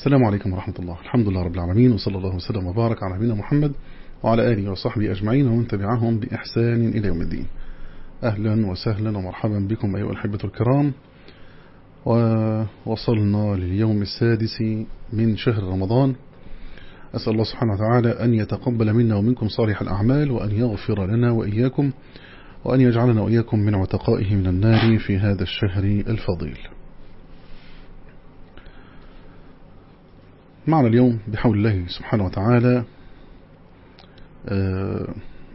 السلام عليكم ورحمة الله. الحمد لله رب العالمين وصلى الله وسلم وبارك على نبينا محمد وعلى آله وصحبه أجمعين ومن تبعهم بإحسان إلى يوم الدين. أهلا وسهلا ومرحبا بكم أيها الحبة الكرام. ووصلنا لليوم السادس من شهر رمضان. أسأل الله سبحانه وتعالى أن يتقبل منا ومنكم صالح الأعمال وأن يغفر لنا وإياكم وأن يجعلنا وإياكم من عتقائه من النار في هذا الشهر الفضيل. معنا اليوم بحول الله سبحانه وتعالى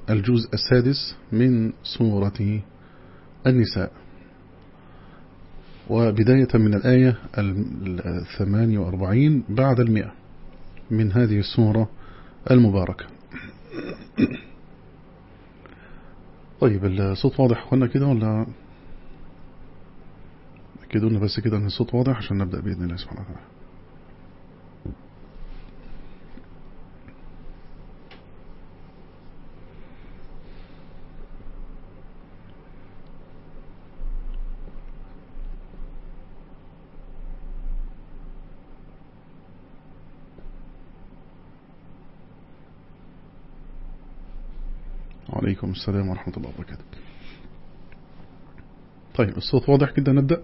الجزء السادس من سورة النساء. وبداية من الآية الثمانية وأربعين بعد المئة من هذه السورة المباركة. طيب الصوت واضح قلنا كده ولا؟ أكدونا بس كده أن الصوت واضح عشان نبدأ بإذن الله سبحانه وتعالى. وعليكم السلام ورحمة الله وبركاته. طيب الصوت واضح كده نبدأ؟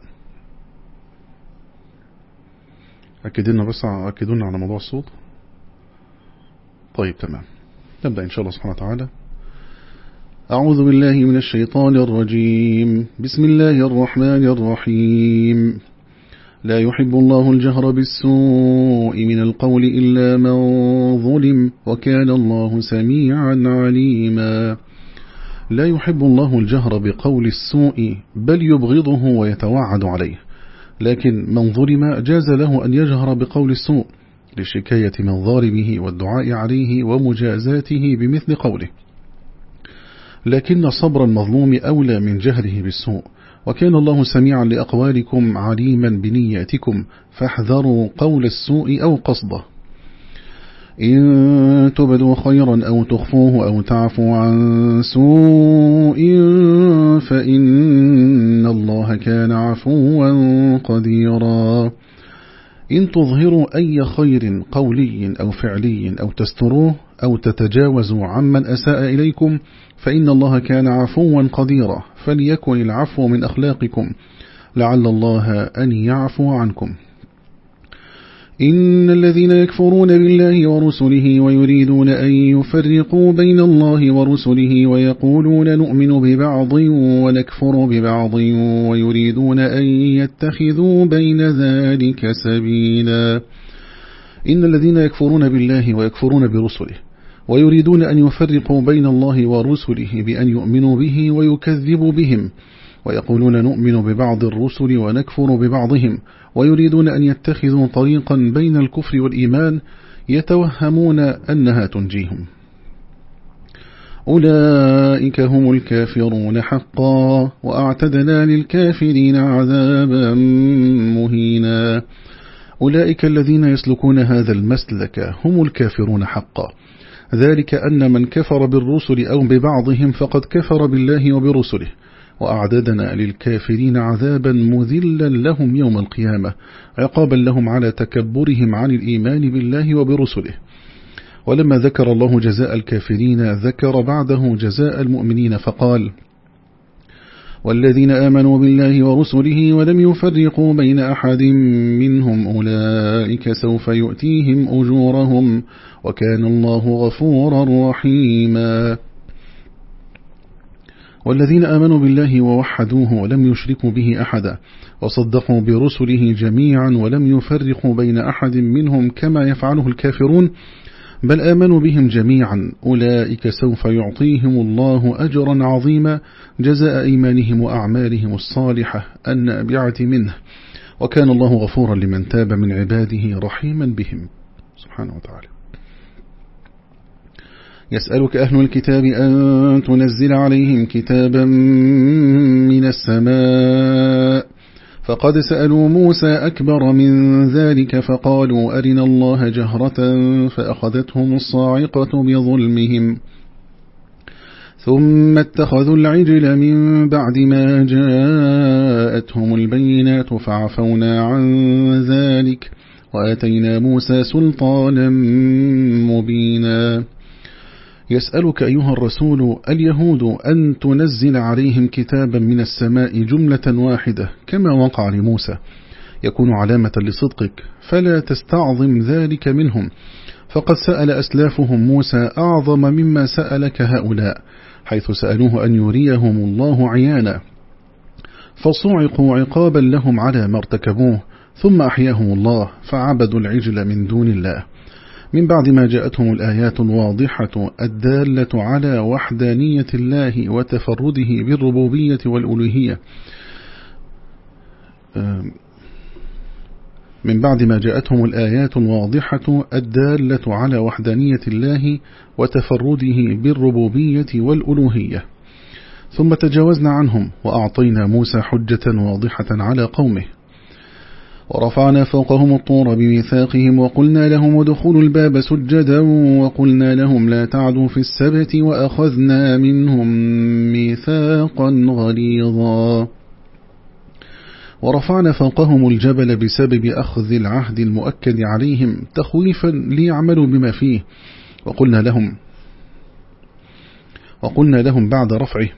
أكدنا بس أكدونا على موضوع الصوت. طيب تمام. نبدأ إن شاء الله سبحانه وتعالى. أعوذ بالله من الشيطان الرجيم. بسم الله الرحمن الرحيم. لا يحب الله الجهر بالسوء من القول إلا من ظلم وكان الله سميعا عليما. لا يحب الله الجهر بقول السوء بل يبغضه ويتوعد عليه. لكن من ظلم جاز له أن يجهر بقول السوء لشكاية من ظالمه والدعاء عليه ومجازاته بمثل قوله. لكن صبر المظلوم أولى من جهره بالسوء. وكان الله سميعا لأقوالكم عليما بنياتكم فاحذروا قول السوء أو قصده. إن تبدوا خيرا أو تخفوه أو تعفوا عن سوء فإن الله كان عفوا قديرا. إن تظهروا أي خير قولي أو فعلي أو تستروه أو تتجاوزوا عمن أساء إليكم فإن الله كان عفوا قديرا. فليكن العفو من أخلاقكم لعل الله أن يعفو عنكم. إن الذين يكفرون بالله ورسله ويريدون أن يفرقوا بين الله ورسله ويقولون نؤمن ببعض ونكفر ببعض ويريدون أن يتخذوا بين ذلك سبيلا. إن الذين يكفرون بالله ويكفرون برسله ويريدون أن يفرقوا بين الله ورسله بأن يؤمنوا به ويكذبوا بهم ويقولون نؤمن ببعض الرسل ونكفر ببعضهم ويريدون أن يتخذوا طريقا بين الكفر والإيمان يتوهمون أنها تنجيهم. أولئك هم الكافرون حقا وأعتدنا للكافرين عذابا مهينا. أولئك الذين يسلكون هذا المسلك هم الكافرون حقا. ذلك أن من كفر بالرسل أو ببعضهم فقد كفر بالله وبرسله. وأعددنا للكافرين عذابا مذلا لهم يوم القيامة عقابا لهم على تكبرهم عن الإيمان بالله وبرسله. ولما ذكر الله جزاء الكافرين ذكر بعده جزاء المؤمنين فقال والذين آمنوا بالله ورسله ولم يفرقوا بين أحد منهم أولئك سوف يؤتيهم أجورهم وكان الله غفورا رحيما. والذين آمنوا بالله ووحدوه ولم يشركوا به أحدا وصدقوا برسله جميعا ولم يفرقوا بين أحد منهم كما يفعله الكافرون بل آمنوا بهم جميعا. أولئك سوف يعطيهم الله أجرا عظيما جزاء إيمانهم وأعمالهم الصالحة النابعة منه. وكان الله غفورا لمن تاب من عباده رحيما بهم. سبحانه وتعالى. يسألك أهل الكتاب أن تنزل عليهم كتابا من السماء. فقد سألوا موسى أكبر من ذلك فقالوا أرنا الله جهرة فأخذتهم الصاعقة بظلمهم. ثم اتخذوا العجل من بعد ما جاءتهم البينات فعفونا عن ذلك وآتينا موسى سلطانا مبينا. يسألك أيها الرسول اليهود أن تنزل عليهم كتابا من السماء جملة واحدة كما وقع لموسى. يكون علامة لصدقك فلا تستعظم ذلك منهم. فقد سأل أسلافهم موسى أعظم مما سألك هؤلاء حيث سألوه أن يريهم الله عيانا. فصعقوا عقابا لهم على ما ارتكبوه ثم أحياهم الله فعبدوا العجل من دون الله. من بعد ما جاءتهم الآيات الواضحة الدالة على وحدانية الله وتفرده بالربوبية والألوهية. من بعد ما جاءتهم الآيات الواضحة الدالة على وحدانية الله وتفرده بالربوبية والألوهية. ثم تجاوزنا عنهم وأعطينا موسى حجة واضحة على قومه. ورفعنا فوقهم الطور بميثاقهم وقلنا لهم ادخلوا الباب سجدا وقلنا لهم لا تعدوا في السبت وأخذنا منهم ميثاقا غليظا. ورفعنا فوقهم الجبل بسبب أخذ العهد المؤكد عليهم تخويفا ليعملوا بما فيه. وقلنا لهم وقلنا لهم بعد رفعه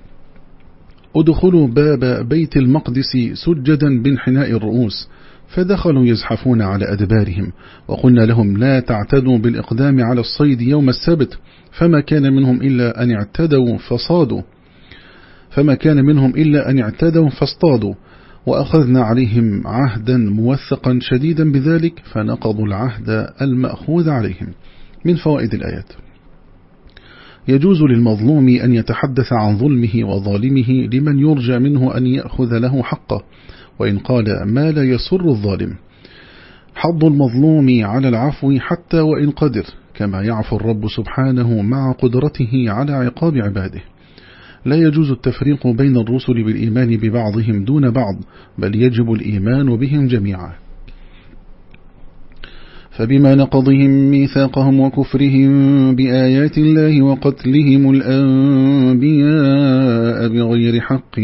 ادخلوا باب بيت المقدس سجدا بانحناء الرؤوس. فدخلوا يزحفون على أدبارهم وقلنا لهم لا تعتدوا بالإقدام على الصيد يوم السبت فما كان منهم إلا أن اعتدوا فصادوا. فما كان منهم إلا أن اعتدوا فاصطادوا وأخذنا عليهم عهدا موثقا شديدا بذلك فنقضوا العهد المأخوذ عليهم. من فوائد الآيات. يجوز للمظلوم أن يتحدث عن ظلمه وظالمه لمن يرجى منه أن يأخذ له حقه. وإن قال ما لا يسر الظالم. حظ المظلوم على العفو حتى وإن قدر كما يعفو الرب سبحانه مع قدرته على عقاب عباده. لا يجوز التفريق بين الرسل بالإيمان ببعضهم دون بعض بل يجب الإيمان بهم جميعا. فبما نقضهم ميثاقهم وكفرهم بآيات الله وقتلهم الأنبياء بغير حق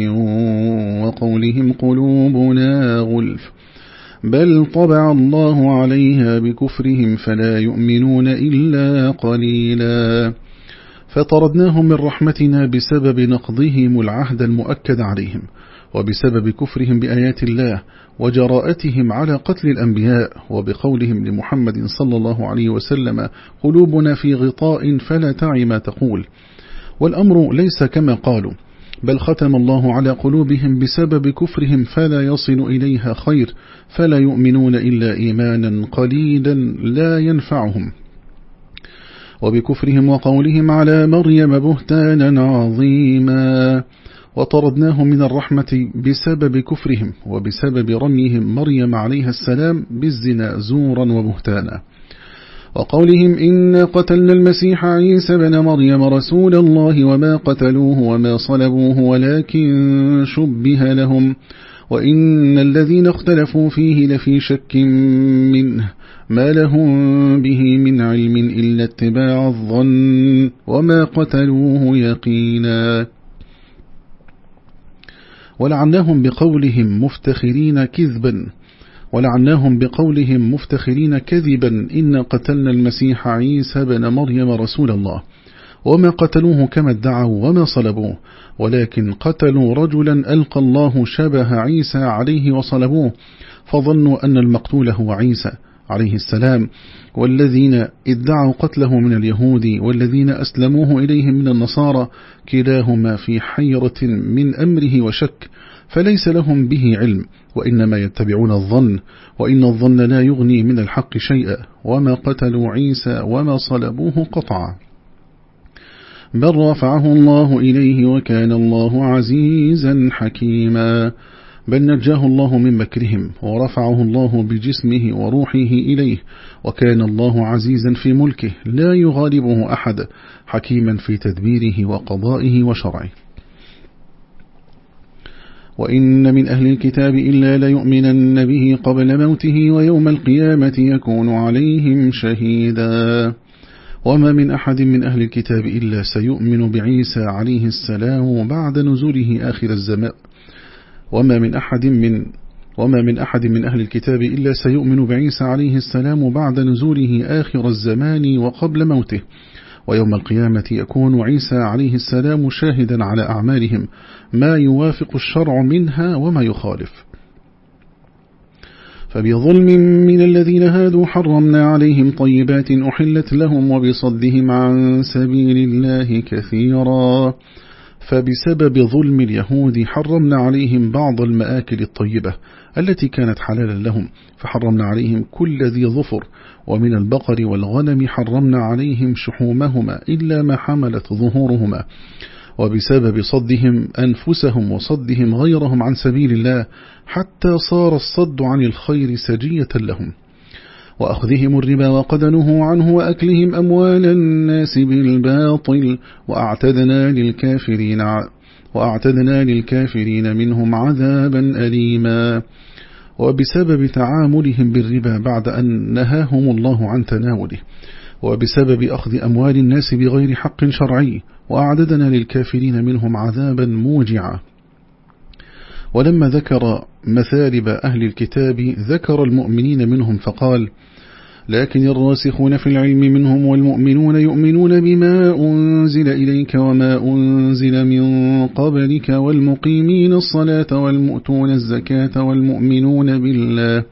وقولهم قلوبنا غلف بل طبع الله عليها بكفرهم فلا يؤمنون إلا قليلا فطردناهم من رحمتنا بسبب نقضهم العهد المؤكد عليهم وبسبب كفرهم بآيات الله وجراءتهم على قتل الأنبياء وبقولهم لمحمد صلى الله عليه وسلم قلوبنا في غطاء فلا تعي ما تقول. والأمر ليس كما قالوا بل ختم الله على قلوبهم بسبب كفرهم فلا يصل إليها خير فلا يؤمنون إلا إيمانا قليلا لا ينفعهم. وبكفرهم وقولهم على مريم بهتانا عظيما. وطردناهم من الرحمة بسبب كفرهم وبسبب رميهم مريم عليها السلام بالزنا زورا وبهتانا. وقولهم إنا قتلنا المسيح عيسى بن مريم رسول الله وما قتلوه وما صلبوه ولكن شبه لهم. وإن الذين اختلفوا فيه لفي شك منه. ما لهم به من علم إلا اتباع الظن. وما قتلوه يقينا. ولعناهم بقولهم مفتخرين كذبا. ولعناهم بقولهم مفتخرين كذبا. إن قتلنا المسيح عيسى بن مريم رسول الله. وما قتلوه كما ادعوا وما صلبوه. ولكن قتلوا رجلا ألقى الله شبه عيسى عليه وصلبوه. فظنوا أن المقتول هو عيسى. عليه السلام والذين ادعوا قتله من اليهود والذين أسلموه إليهم من النصارى كلاهما في حيرة من أمره وشك فليس لهم به علم وإنما يتبعون الظن وإن الظن لا يغني من الحق شيئا وما قتلوا عيسى وما صلبوه قطعا. بل رفعه الله إليه وكان الله عزيزا حكيما. بل نجاه الله من مكرهم ورفعه الله بجسمه وروحه إليه وكان الله عزيزا في ملكه لا يغالبه أحد حكيما في تدبيره وقضائه وشرعه. وإن من أهل الكتاب إلا ليؤمنن به قبل موته ويوم القيامة يكون عليهم شهيدا. وما من أحد من أهل الكتاب إلا سيؤمن بعيسى عليه السلام بعد نزوله آخر الزمان. وما من أحد من وما من أحد من أهل الكتاب إلا سيؤمن بعيسى عليه السلام بعد نزوله آخر الزمان وقبل موته. ويوم القيامة يكون عيسى عليه السلام شاهدا على أعمالهم. ما يوافق الشرع منها وما يخالف. فبظلم من الذين هادوا حرمنا عليهم طيبات أحلت لهم وبصدهم عن سبيل الله كثيرا. فبسبب ظلم اليهود حرمنا عليهم بعض المآكل الطيبة التي كانت حلالا لهم فحرمنا عليهم كل ذي ظفر ومن البقر والغنم حرمنا عليهم شحومهما إلا ما حملت ظهورهما. وبسبب صدهم أنفسهم وصدهم غيرهم عن سبيل الله حتى صار الصد عن الخير سجية لهم. وأخذهم الربا وقدنه عنه وأكلهم أموال الناس بالباطل وأعتدنا للكافرين وأعتدنا للكافرين منهم عذابا أليما. وبسبب تعاملهم بالربا بعد أن نهاهم الله عن تناوله وبسبب أخذ أموال الناس بغير حق شرعي وأعددنا للكافرين منهم عذابا موجعا. ولما ذكر مثالب أهل الكتاب ذكر المؤمنين منهم فقال لكن الراسخون في العلم منهم والمؤمنون يؤمنون بما أنزل إليك وما أنزل من قبلك والمقيمين الصلاة والمؤتون الزكاة والمؤمنون بالله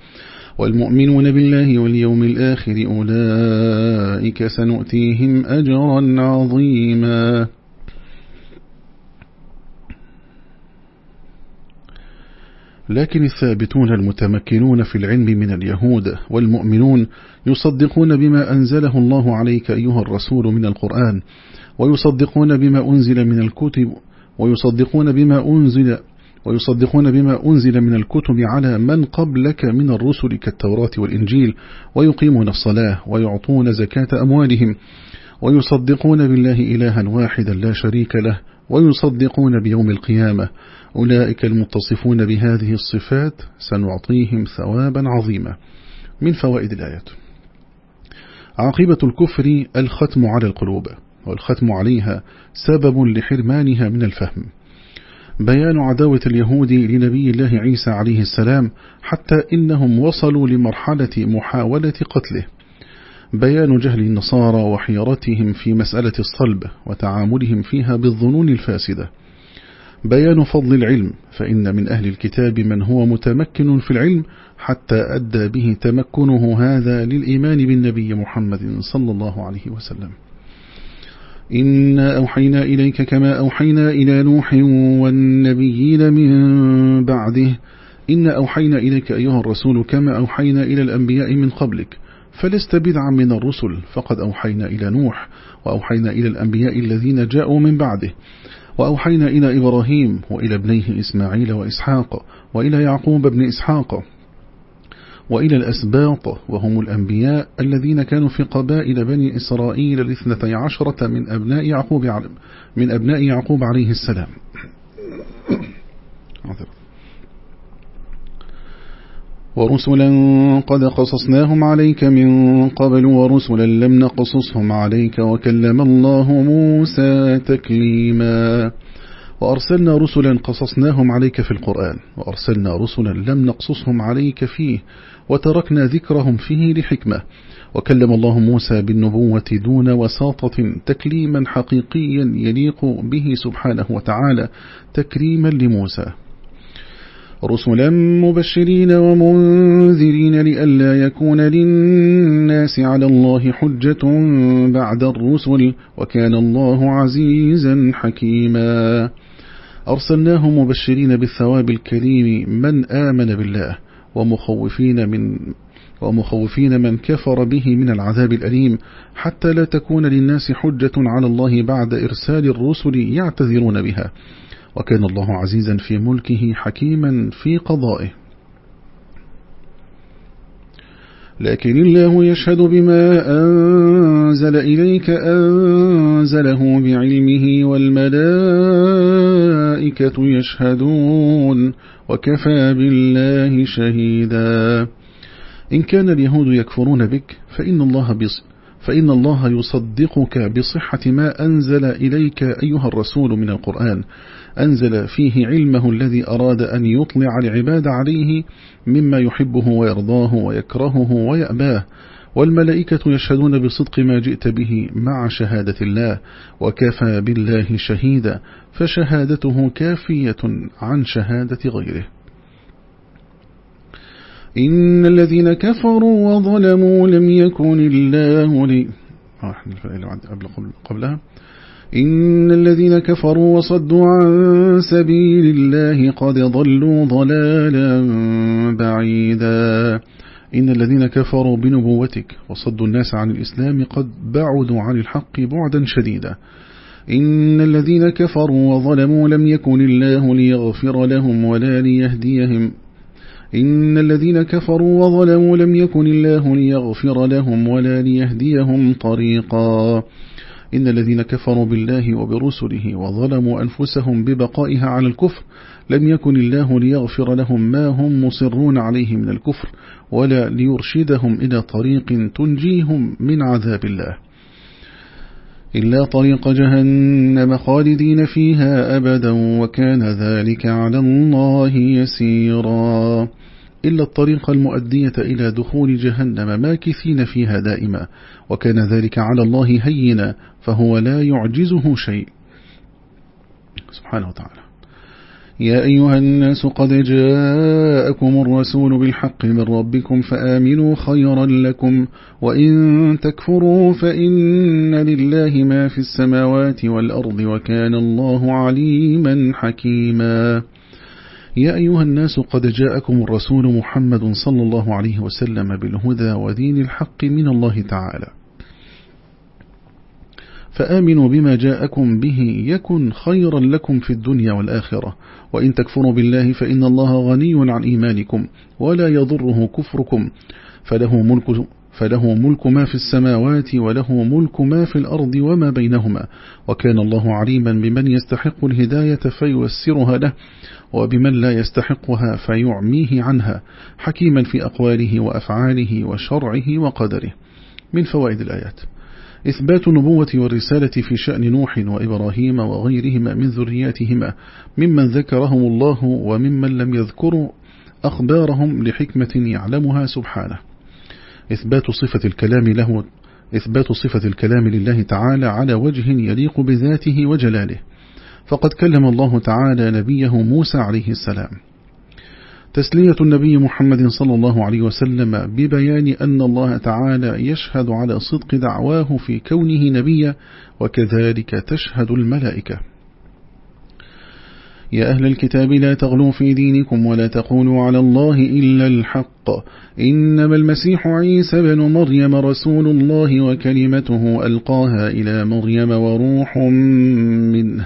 والمؤمنون بالله واليوم الآخر أولئك سنؤتيهم أجرا عظيما. لكن الثابتون المتمكنون في العلم من اليهود والمؤمنون يصدقون بما أنزله الله عليك أيها الرسول من القرآن ويصدقون بما أنزل من الكتب ويصدقون بما أنزل ويصدقون بما أنزل من الكتب على من قبلك من الرسل كالتوراة والإنجيل ويقيمون الصلاة ويعطون زكاة أموالهم ويصدقون بالله إلها واحدا لا شريك له ويصدقون بيوم القيامة أولئك المتصفون بهذه الصفات سنعطيهم ثوابا عظيما من فوائد الآيات. عاقبة الكفر الختم على القلوب والختم عليها سبب لحرمانها من الفهم. بيان عداوة اليهود لنبي الله عيسى عليه السلام حتى إنهم وصلوا لمرحلة محاولة قتله. بيان جهل النصارى وحيرتهم في مسألة الصلب وتعاملهم فيها بالظنون الفاسدة. بيان فضل العلم فإن من أهل الكتاب من هو متمكن في العلم حتى أدى به تمكنه هذا للإيمان بالنبي محمد صلى الله عليه وسلم. إنا أوحينا إليك كما أوحينا إلى نوح والنبيين من بعده. إن أوحينا إليك أيها الرسول كما أوحينا إلى الأنبياء من قبلك فلست بدعا من الرسل فقد أوحينا إلى نوح وأوحينا إلى الأنبياء الذين جاءوا من بعده. وأوحينا إلى إبراهيم وإلى ابنيه إسماعيل وإسحاق وإلى يعقوب بن إسحاق وإلى الأسباط وهم الأنبياء الذين كانوا في قبائل بني إسرائيل الاثنتي عشرة من أبناء يعقوب من أبناء يعقوب عليه السلام. ورسلا قد قصصناهم عليك من قبل ورسلا لم نقصصهم عليك وكلم الله موسى تكليما. وأرسلنا رسلا قصصناهم عليك في القرآن وأرسلنا رسلا لم نقصصهم عليك فيه وتركنا ذكرهم فيه لحكمة. وكلم الله موسى بالنبوة دون وساطة تكليما حقيقيا يليق به سبحانه وتعالى تكريما لموسى. رسلا مبشرين ومنذرين لئلا يكون للناس على الله حجة بعد الرسل وكان الله عزيزا حكيما. أرسلناه مبشرين بالثواب الكريم من آمن بالله ومخوفين من ومخوفين من كفر به من العذاب الأليم حتى لا تكون للناس حجة على الله بعد إرسال الرسل يعتذرون بها. وكان الله عزيزا في ملكه حكيما في قضائه. لكن الله يشهد بما أنزل إليك أنزله بعلمه والملائكة يشهدون وكفى بالله شهيدا. إن كان اليهود يكفرون بك فإن الله بص فإن الله يصدقك بصحة ما أنزل إليك أيها الرسول من القرآن. أنزل فيه علمه الذي أراد أن يطلع العباد عليه مما يحبه ويرضاه ويكرهه ويأباه. والملائكة يشهدون بصدق ما جئت به مع شهادة الله وكفى بالله شهيدا فشهادته كافية عن شهادة غيره. إن الذين كفروا وظلموا لم يكن الله لي آه، قبلها. إن الذين كفروا وصدوا عن سبيل الله قد ضلوا ضلالا بعيدا. إن الذين كفروا بنبوتك وصدوا الناس عن الإسلام قد بعدوا عن الحق بعدا شديدا. إن الذين كفروا وظلموا لم يكن الله ليغفر لهم ولا ليهديهم. إن الذين كفروا وظلموا لم يكن الله ليغفر لهم ولا ليهديهم طريقا. إن الذين كفروا بالله وبرسله وظلموا أنفسهم ببقائها على الكفر لم يكن الله ليغفر لهم ما هم مصرون عليه من الكفر ولا ليرشدهم إلى طريق تنجيهم من عذاب الله. إلا طريق جهنم خالدين فيها أبدا وكان ذلك على الله يسيرا. إلا الطريق المؤدية إلى دخول جهنم ماكثين فيها دائما. وكان ذلك على الله هينا فهو لا يعجزه شيء. سبحانه وتعالى. يا أيها الناس قد جاءكم الرسول بالحق من ربكم فآمنوا خيرا لكم وإن تكفروا فإن لله ما في السماوات والأرض وكان الله عليما حكيما. يا أيها الناس قد جاءكم الرسول محمد صلى الله عليه وسلم بالهدى ودين الحق من الله تعالى. فآمنوا بما جاءكم به يكن خيرا لكم في الدنيا والآخرة. وإن تكفروا بالله فإن الله غني عن إيمانكم ولا يضره كفركم. فله ملك فله ملك ما في السماوات وله ملك ما في الأرض وما بينهما. وكان الله عليما بمن يستحق الهداية فيوسرها له. وبمن لا يستحقها فيعميه عنها حكيما في أقواله وأفعاله وشرعه وقدره. من فوائد الآيات. إثبات النبوة والرسالة في شأن نوح وإبراهيم وغيرهما من ذرياتهما ممن ذكرهم الله وممن لم يذكروا أخبارهم لحكمة يعلمها سبحانه. إثبات صفة الكلام له إثبات صفة الكلام لله تعالى على وجه يليق بذاته وجلاله. فقد كلم الله تعالى نبيه موسى عليه السلام. تسلية النبي محمد صلى الله عليه وسلم ببيان أن الله تعالى يشهد على صدق دعواه في كونه نبيا وكذلك تشهد الملائكة. يا أهل الكتاب لا تغلوا في دينكم ولا تقولوا على الله إلا الحق. إنما المسيح عيسى بن مريم رسول الله وكلمته ألقاها إلى مريم وروح منه.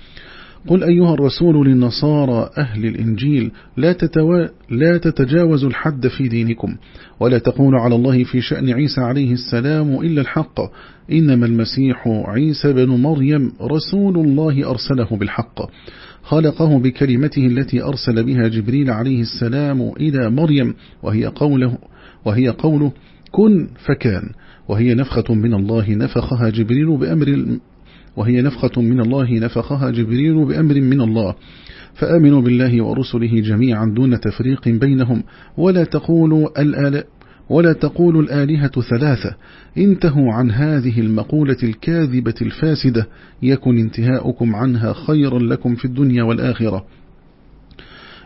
قل أيها الرسول للنصارى أهل الإنجيل لا, تتوا... لا تتجاوزوا الحد في دينكم ولا تقولوا على الله في شأن عيسى عليه السلام إلا الحق. إنما المسيح عيسى بن مريم رسول الله أرسله بالحق. خلقه بكلمته التي أرسل بها جبريل عليه السلام إلى مريم وهي قوله, وهي قوله كن فكان وهي نفخة من الله نفخها جبريل بأمر وهي نفخة من الله نفخها جبريل بأمر من الله. فآمنوا بالله ورسله جميعا دون تفريق بينهم. ولا تقولوا الآلاء ولا تقولوا الآلهة ثلاثة. انتهوا عن هذه المقولة الكاذبة الفاسدة. يكن انتهاؤكم عنها خيرا لكم في الدنيا والآخرة.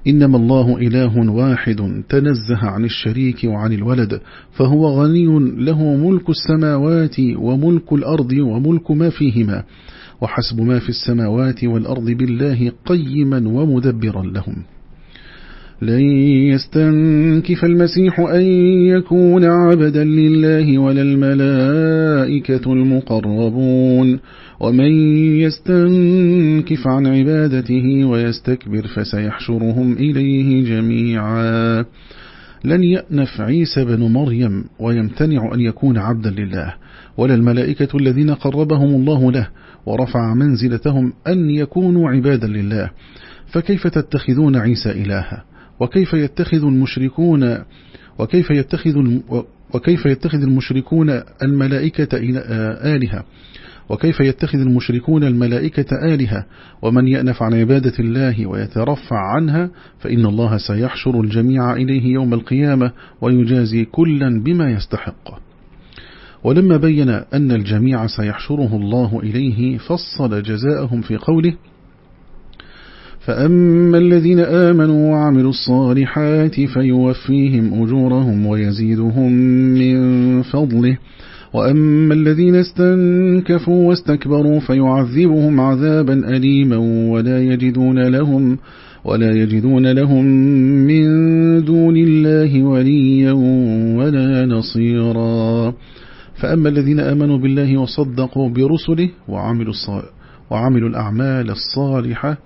إنما الله إله واحد تنزه عن الشريك وعن الولد فهو غني له ملك السماوات وملك الأرض وملك ما فيهما وحسب ما في السماوات والأرض بالله قيما ومدبرا لهم. لن يستنكف المسيح أن يكون عبدا لله ولا الملائكة المقربون. ومن يستنكف عن عبادته ويستكبر فسيحشرهم إليه جميعا. لن يأنف عيسى بن مريم ويمتنع أن يكون عبدا لله ولا الملائكة الذين قربهم الله له ورفع منزلتهم أن يكونوا عبادا لله. فكيف تتخذون عيسى إلها؟ وكيف يتخذ المشركون وكيف يتخذ وكيف يتخذ المشركون الملائكة آلهة؟ وكيف يتخذ المشركون الملائكة آلهة؟ ومن يأنف عن عبادة الله ويترفع عنها فإن الله سيحشر الجميع إليه يوم القيامة ويجازي كلا بما يستحق. ولما بين أن الجميع سيحشره الله إليه فصل جزاءهم في قوله فأما الذين آمنوا وعملوا الصالحات فيوفيهم أجورهم ويزيدهم من فضله. وأما الذين استنكفوا واستكبروا فيعذبهم عذابا أليما ولا يجدون لهم ولا يجدون لهم من دون الله وليا ولا نصيرا. فأما الذين آمنوا بالله وصدقوا برسله وعملوا, وعملوا الأعمال الصالحة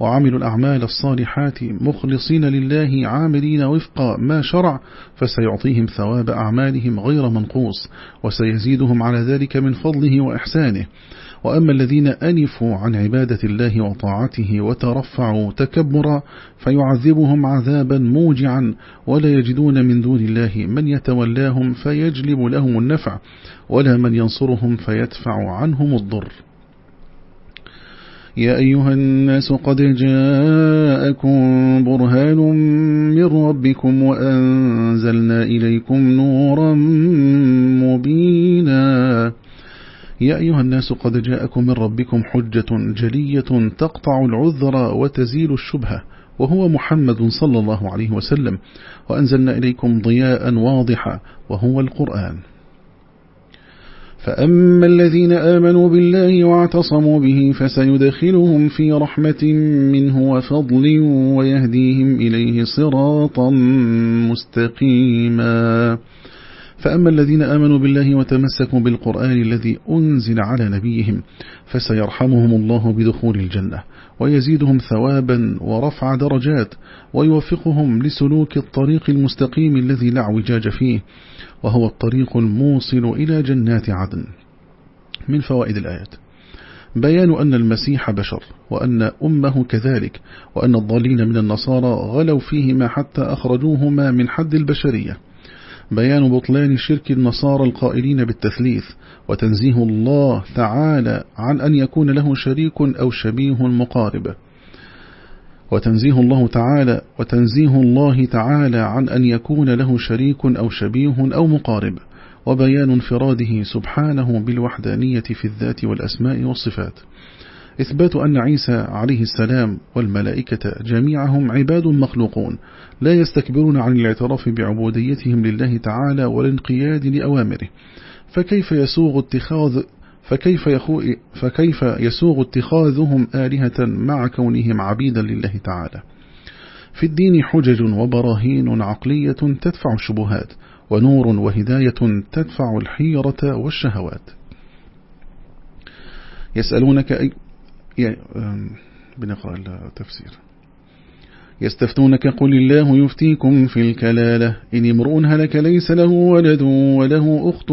وعملوا الأعمال الصالحات مخلصين لله عاملين وفق ما شرع فسيعطيهم ثواب أعمالهم غير منقوص وسيزيدهم على ذلك من فضله وإحسانه. وأما الذين أنفوا عن عبادة الله وطاعته وترفعوا تكبرا فيعذبهم عذابا موجعا ولا يجدون من دون الله من يتولاهم فيجلب لهم النفع ولا من ينصرهم فيدفع عنهم الضر. يا أيها الناس قد جاءكم برهان من ربكم وأنزلنا إليكم نورا مبينا. يا أيها الناس قد جاءكم من ربكم حجة جلية تقطع العذر وتزيل الشبهة وهو محمد صلى الله عليه وسلم وأنزلنا إليكم ضياء واضحا وهو القرآن. فأما الذين آمنوا بالله واعتصموا به فسيدخلهم في رحمة منه وفضل ويهديهم إليه صراطا مستقيما. فأما الذين آمنوا بالله وتمسكوا بالقرآن الذي أنزل على نبيهم فسيرحمهم الله بدخول الجنة ويزيدهم ثوابا ورفع درجات ويوفقهم لسلوك الطريق المستقيم الذي لا اعوجاج فيه وهو الطريق الموصل إلى جنات عدن. من فوائد الآيات. بيان أن المسيح بشر وأن أمه كذلك وأن الضالين من النصارى غلوا فيهما حتى أخرجوهما من حد البشرية. بيان بطلان شرك النصارى القائلين بالتثليث وتنزيه الله تعالى عن أن يكون له شريك أو شبيه مقارب. وتنزيه الله تعالى وتنزيه الله تعالى عن أن يكون له شريك أو شبيه أو مقارب وبيان انفراده سبحانه بالوحدانية في الذات والأسماء والصفات. إثبات أن عيسى عليه السلام والملائكة جميعهم عباد مخلوقون لا يستكبرون عن الاعتراف بعبوديتهم لله تعالى والانقياد لأوامره. فكيف يسوغ اتخاذ فكيف, فكيف يسوغ اتخاذهم آلهة مع كونهم عبيدا لله تعالى؟ في الدين حجج وبراهين عقلية تدفع الشبهات ونور وهداية تدفع الحيرة والشهوات. يسألونك أي... بنقرأ التفسير. يستفتونك قل الله يفتيكم في الكلالة إن امرؤ هلك ليس له ولد وله أخت.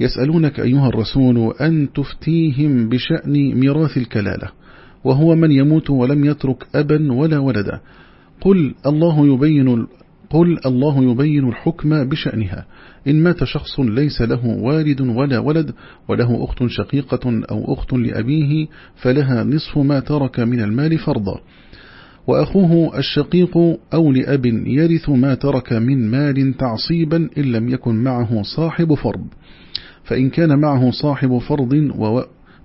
يسألونك أيها الرسول أن تفتيهم بشأن ميراث الكلالة وهو من يموت ولم يترك أبا ولا ولدا. قل الله يبين قل الله يبين الحكم بشأنها. إن مات شخص ليس له والد ولا ولد وله أخت شقيقة أو أخت لأبيه فلها نصف ما ترك من المال فرضا. وأخوه الشقيق أو لأب يرث ما ترك من مال تعصيبا إن لم يكن معه صاحب فرض. فإن كان معه صاحب فرض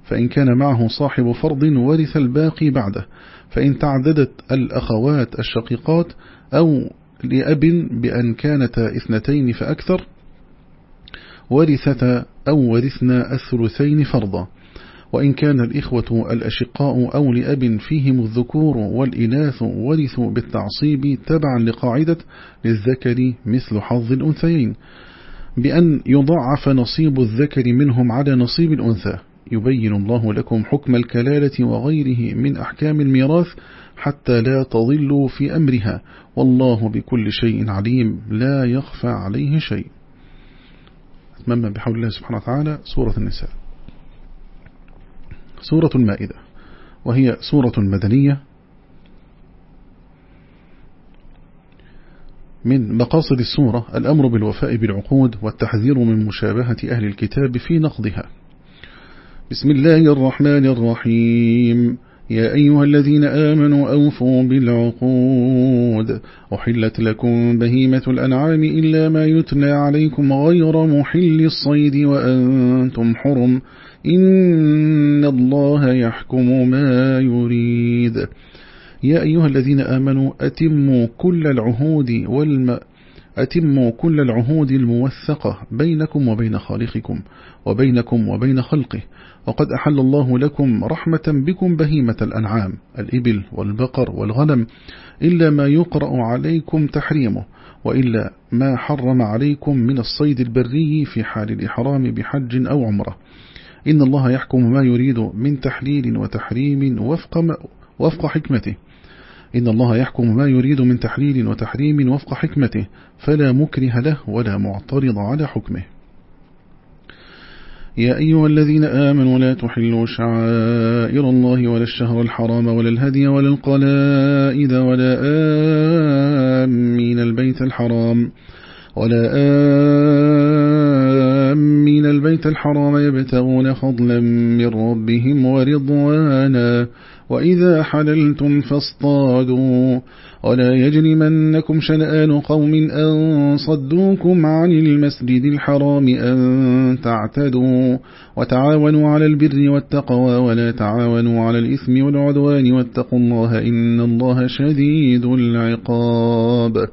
فإن كان معه صاحب فرض ورث الباقي بعده فإن تعددت الأخوات الشقيقات أو لأب بأن كانتا اثنتين فأكثر ورثتا أو ورثنا الثلثين فرضا. وإن كان الإخوة الأشقاء أو لأب فيهم الذكور والإناث ورثوا بالتعصيب تبعا لقاعدة للذكر مثل حظ الأنثيين. بأن يضعف نصيب الذكر منهم على نصيب الأنثى. يبين الله لكم حكم الكلالة وغيره من أحكام الميراث حتى لا تضلوا في أمرها. والله بكل شيء عليم. لا يخفى عليه شيء. أتمنى بحول الله سبحانه وتعالى سورة النساء. سورة المائدة. وهي سورة مدنية. من مقاصد السورة الأمر بالوفاء بالعقود والتحذير من مشابهة أهل الكتاب في نقضها. بسم الله الرحمن الرحيم. يا أيها الذين آمنوا أوفوا بالعقود. أحلت لكم بهيمة الأنعام إلا ما يتلى عليكم غير محل الصيد وأنتم حرم. إن الله يحكم ما يريد. يا أيها الذين آمنوا أتموا كل العهود والم أتموا كل العهود الموثقة بينكم وبين خالقكم وبينكم وبين خلقه. وقد أحل الله لكم رحمة بكم بهيمة الأنعام الإبل والبقر والغنم إلا ما يقرأ عليكم تحريمه وإلا ما حرم عليكم من الصيد البري في حال الإحرام بحج أو عمرة. إن الله يحكم ما يريد من تحليل وتحريم وفق, وفق حكمته. إن الله يحكم ما يريد من تحليل وتحريم وفق حكمته فلا مكره له ولا معترض على حكمه. يا أيها الذين آمنوا لا تحلوا شعائر الله ولا الشهر الحرام ولا الهدي ولا القلائد ولا آمين البيت الحرام ولا آمين البيت الحرام يبتغون فضلا من ربهم ورضوانا وإذا حللتم فاصطادوا. ولا يجرمنكم شنآن قوم أن صدوكم عن المسجد الحرام أن تعتدوا. وتعاونوا على البر والتقوى ولا تعاونوا على الإثم والعدوان. واتقوا الله إن الله شديد العقاب.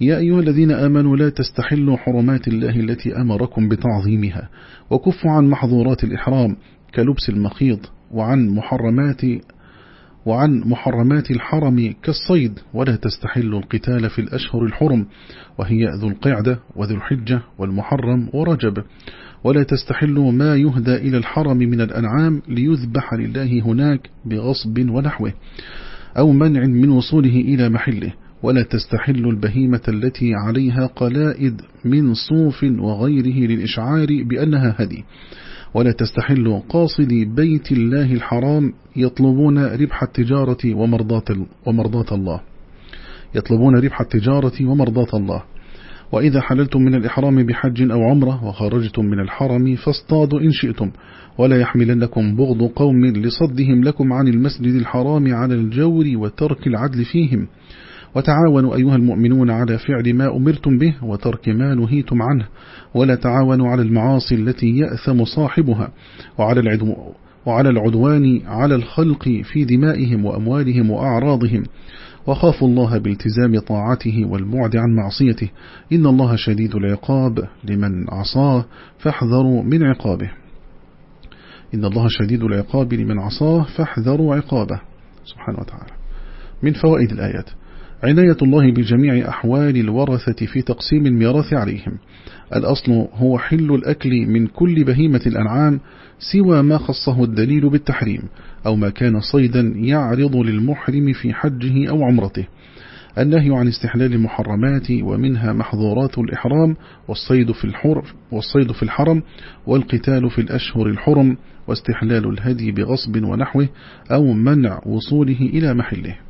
يا أيها الذين آمنوا لا تستحلوا حرمات الله التي أمركم بتعظيمها. وكفوا عن محظورات الإحرام كلبس المخيط وعن محرمات وعن محرمات الحرم كالصيد ولا تستحل القتال في الأشهر الحرم وهي ذو القعدة وذو الحجة والمحرم ورجب. ولا تستحل ما يهدى إلى الحرم من الأنعام ليذبح لله هناك بغصب ونحوه أو منع من وصوله إلى محله. ولا تستحل البهيمة التي عليها قلائد من صوف وغيره للإشعار بأنها هدي. ولا تستحل قاصدي بيت الله الحرام يطلبون ربح التجارة ومرضاة, ومرضاة الله. يطلبون ربح التجارة ومرضاة الله. وإذا حللتم من الإحرام بحج أو عمرة وخرجتم من الحرم فاصطادوا إن شئتم ولا يحملنكم بغض قوم لصدهم لكم عن المسجد الحرام على الجور وترك العدل فيهم. وتعاونوا أيها المؤمنون على فعل ما أمرتم به وترك ما نهيتم عنه ولا تعاونوا على المعاصي التي يأثم صاحبها وعلى العدو وعلى العدوان على الخلق في دمائهم وأموالهم وأعراضهم. وخافوا الله بالتزام طاعته والبعد عن معصيته. إن الله شديد العقاب لمن عصاه فاحذروا من عقابه. إن الله شديد العقاب لمن عصاه فاحذروا عقابه. سبحانه وتعالى. من فوائد الآيات. عناية الله بجميع أحوال الورثة في تقسيم الميراث عليهم. الأصل هو حل الأكل من كل بهيمة الأنعام سوى ما خصه الدليل بالتحريم أو ما كان صيدا يعرض للمحرم في حجه أو عمرته. النهي عن استحلال المحرمات ومنها محظورات الإحرام والصيد في الحر والصيد في الحرم والقتال في الأشهر الحرم واستحلال الهدي بغصب ونحوه أو منع وصوله إلى محله.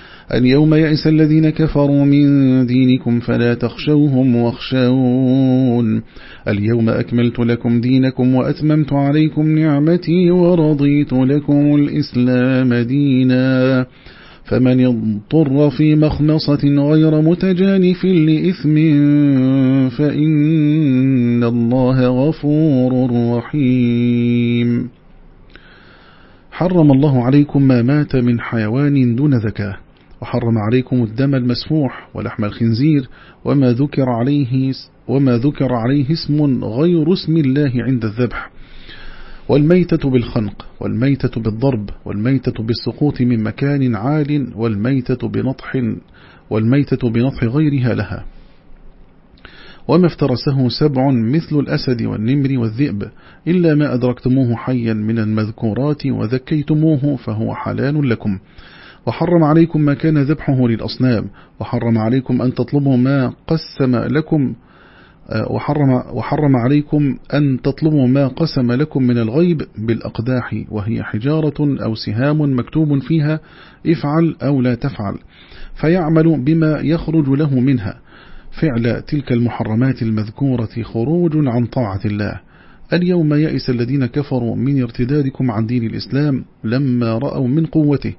اليوم يئس الذين كفروا من دينكم فلا تخشوهم واخشون. اليوم أكملت لكم دينكم وأتممت عليكم نعمتي ورضيت لكم الإسلام دينا. فمن اضطر في مخمصة غير متجانف لإثم فإن الله غفور رحيم. حرم الله عليكم ما مات من حيوان دون ذكاه. وحرم عليكم الدم المسفوح ولحم الخنزير وما ذكر عليه وما ذكر عليه اسم غير اسم الله عند الذبح. والميتة بالخنق والميتة بالضرب والميتة بالسقوط من مكان عال والميتة بنطح والميتة بنطح غيرها لها. وما افترسه سبع مثل الأسد والنمر والذئب إلا ما أدركتموه حيا من المذكورات وذكيتموه فهو حلال لكم. وحرم عليكم ما كان ذبحه للأصنام وحرم عليكم أن تطلبوا ما قسم لكم آه، وحرم, وحرم عليكم أن تطلبوا ما قسم لكم من الغيب بالأقداح وهي حجارة أو سهام مكتوب فيها افعل أو لا تفعل فيعمل بما يخرج له منها. فعل تلك المحرمات المذكورة خروج عن طاعة الله. اليوم يئس الذين كفروا من ارتدادكم عن دين الإسلام لما رأوا من قوته.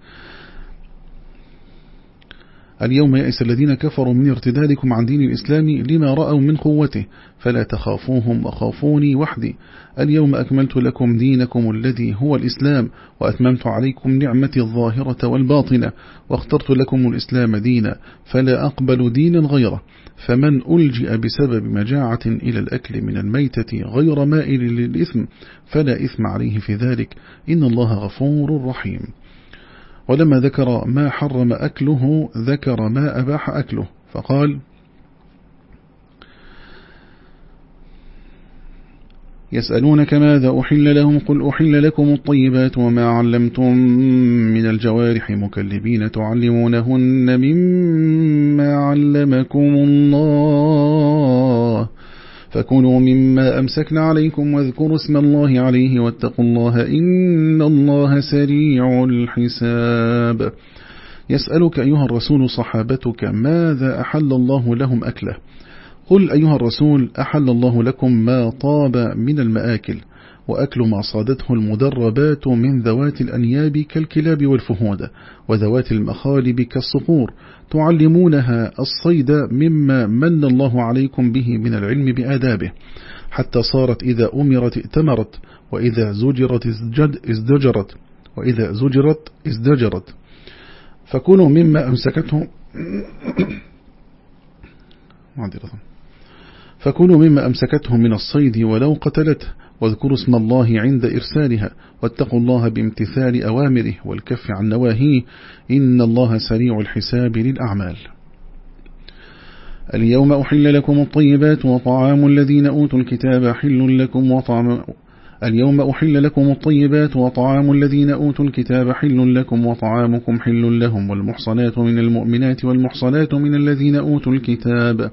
اليوم يئس الذين كفروا من ارتدادكم عن دين الإسلام لما رأوا من قوته فلا تخافوهم وخافوني وحدي. اليوم أكملت لكم دينكم الذي هو الإسلام وأتممت عليكم نعمتي الظاهرة والباطنة واخترت لكم الإسلام دينا فلا أقبل دينا غيره. فمن ألجئ بسبب مجاعة إلى الأكل من الميتة غير مائل للإثم فلا إثم عليه في ذلك. إن الله غفور رحيم. ولما ذكر ما حرم أكله ذكر ما أباح أكله. فقال يسألونك ماذا أحل لهم؟ قل أحل لكم الطيبات وما علمتم من الجوارح مكلبين تعلمونهن مما علمكم الله. فكلوا مما أمسكن عليكم واذكروا اسم الله عليه واتقوا الله إن الله سريع الحساب. يسألك أيها الرسول صحابتك ماذا أحل الله لهم أكله؟ قل أيها الرسول أحل الله لكم ما طاب من المآكل وأكل ما صادته المدربات من ذوات الأنياب كالكلاب والفهود وذوات المخالب كالصقور تعلمونها الصيد مما من الله عليكم به من العلم بآدابه. حتى صارت إذا أمرت ائتمرت وإذا زجرت ازدجرت وإذا زجرت ازدجرت. فكونوا مما أمسكته فكونوا مما أمسكته من الصيد ولو قتلته واذكروا اسم الله عند إرسالها واتقوا الله بامتثال أوامره والكف عن نواهيه إن الله سريع الحساب للأعمال. اليوم أحل لكم الطيبات وطعام الذين أوتوا الكتاب حل لكم وطعام اليوم أحل لكم الطيبات وطعام الذين أوتوا الكتاب حل لكم وطعامكم حل لهم والمحصنات من المؤمنات والمحصنات من الذين أوتوا الكتاب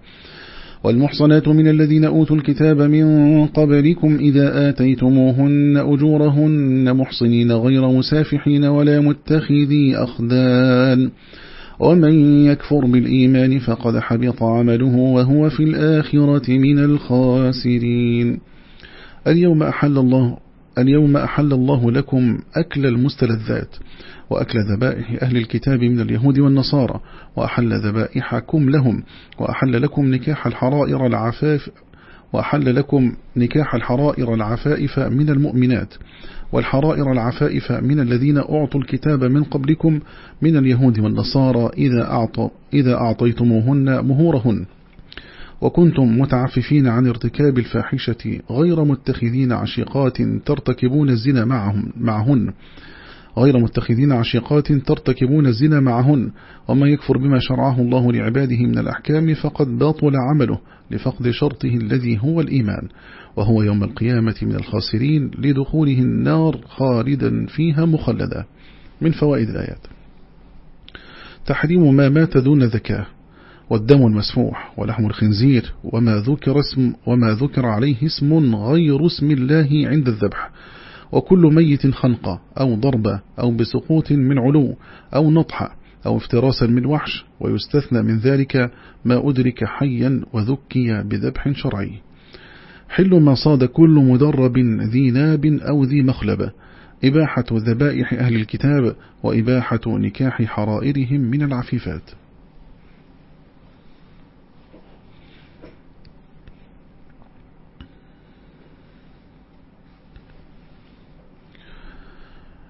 والمحصنات من الذين أوتوا الكتاب من قبلكم إذا آتيتموهن أجورهن محصنين غير مسافحين ولا متخذي أخدان. ومن يكفر بالإيمان فقد حبط عمله وهو في الآخرة من الخاسرين. اليوم أحل الله اليوم أحل الله لكم أكل المستلذات. وأكل ذبائح أهل الكتاب من اليهود والنصارى وأحل ذبائحكم لهم وأحل لكم نكاح الحرائر العفاف وأحل لكم نكاح الحرائر العفائف من المؤمنات والحرائر العفائف من الذين أعطوا الكتاب من قبلكم من اليهود والنصارى إذا, أعطى إذا أعطيتموهن مهورهن. وكنتم متعففين عن ارتكاب الفاحشة غير متخذين عشيقات ترتكبون الزنا معهم معهن. غير متخذين عشيقات ترتكبون الزنا معهن وما يكفر بما شرعه الله لعباده من الأحكام فقد باطل عمله لفقد شرطه الذي هو الإيمان وهو يوم القيامة من الخاسرين لدخوله النار خالدا فيها مخلدا. من فوائد الآيات. تحريم ما مات دون ذكاه والدم المسفوح ولحم الخنزير وما ذكر, اسم وما ذكر عليه اسم غير اسم الله عند الذبح. وكل ميت خنقة أو ضربة أو بسقوط من علو أو نطحة أو افتراسا من وحش ويستثنى من ذلك ما أدرك حيا وذكي بذبح شرعي. حل ما صاد كل مدرب ذي ناب أو ذي مخلبة إباحة ذبائح أهل الكتاب وإباحة نكاح حرائرهم من العفيفات.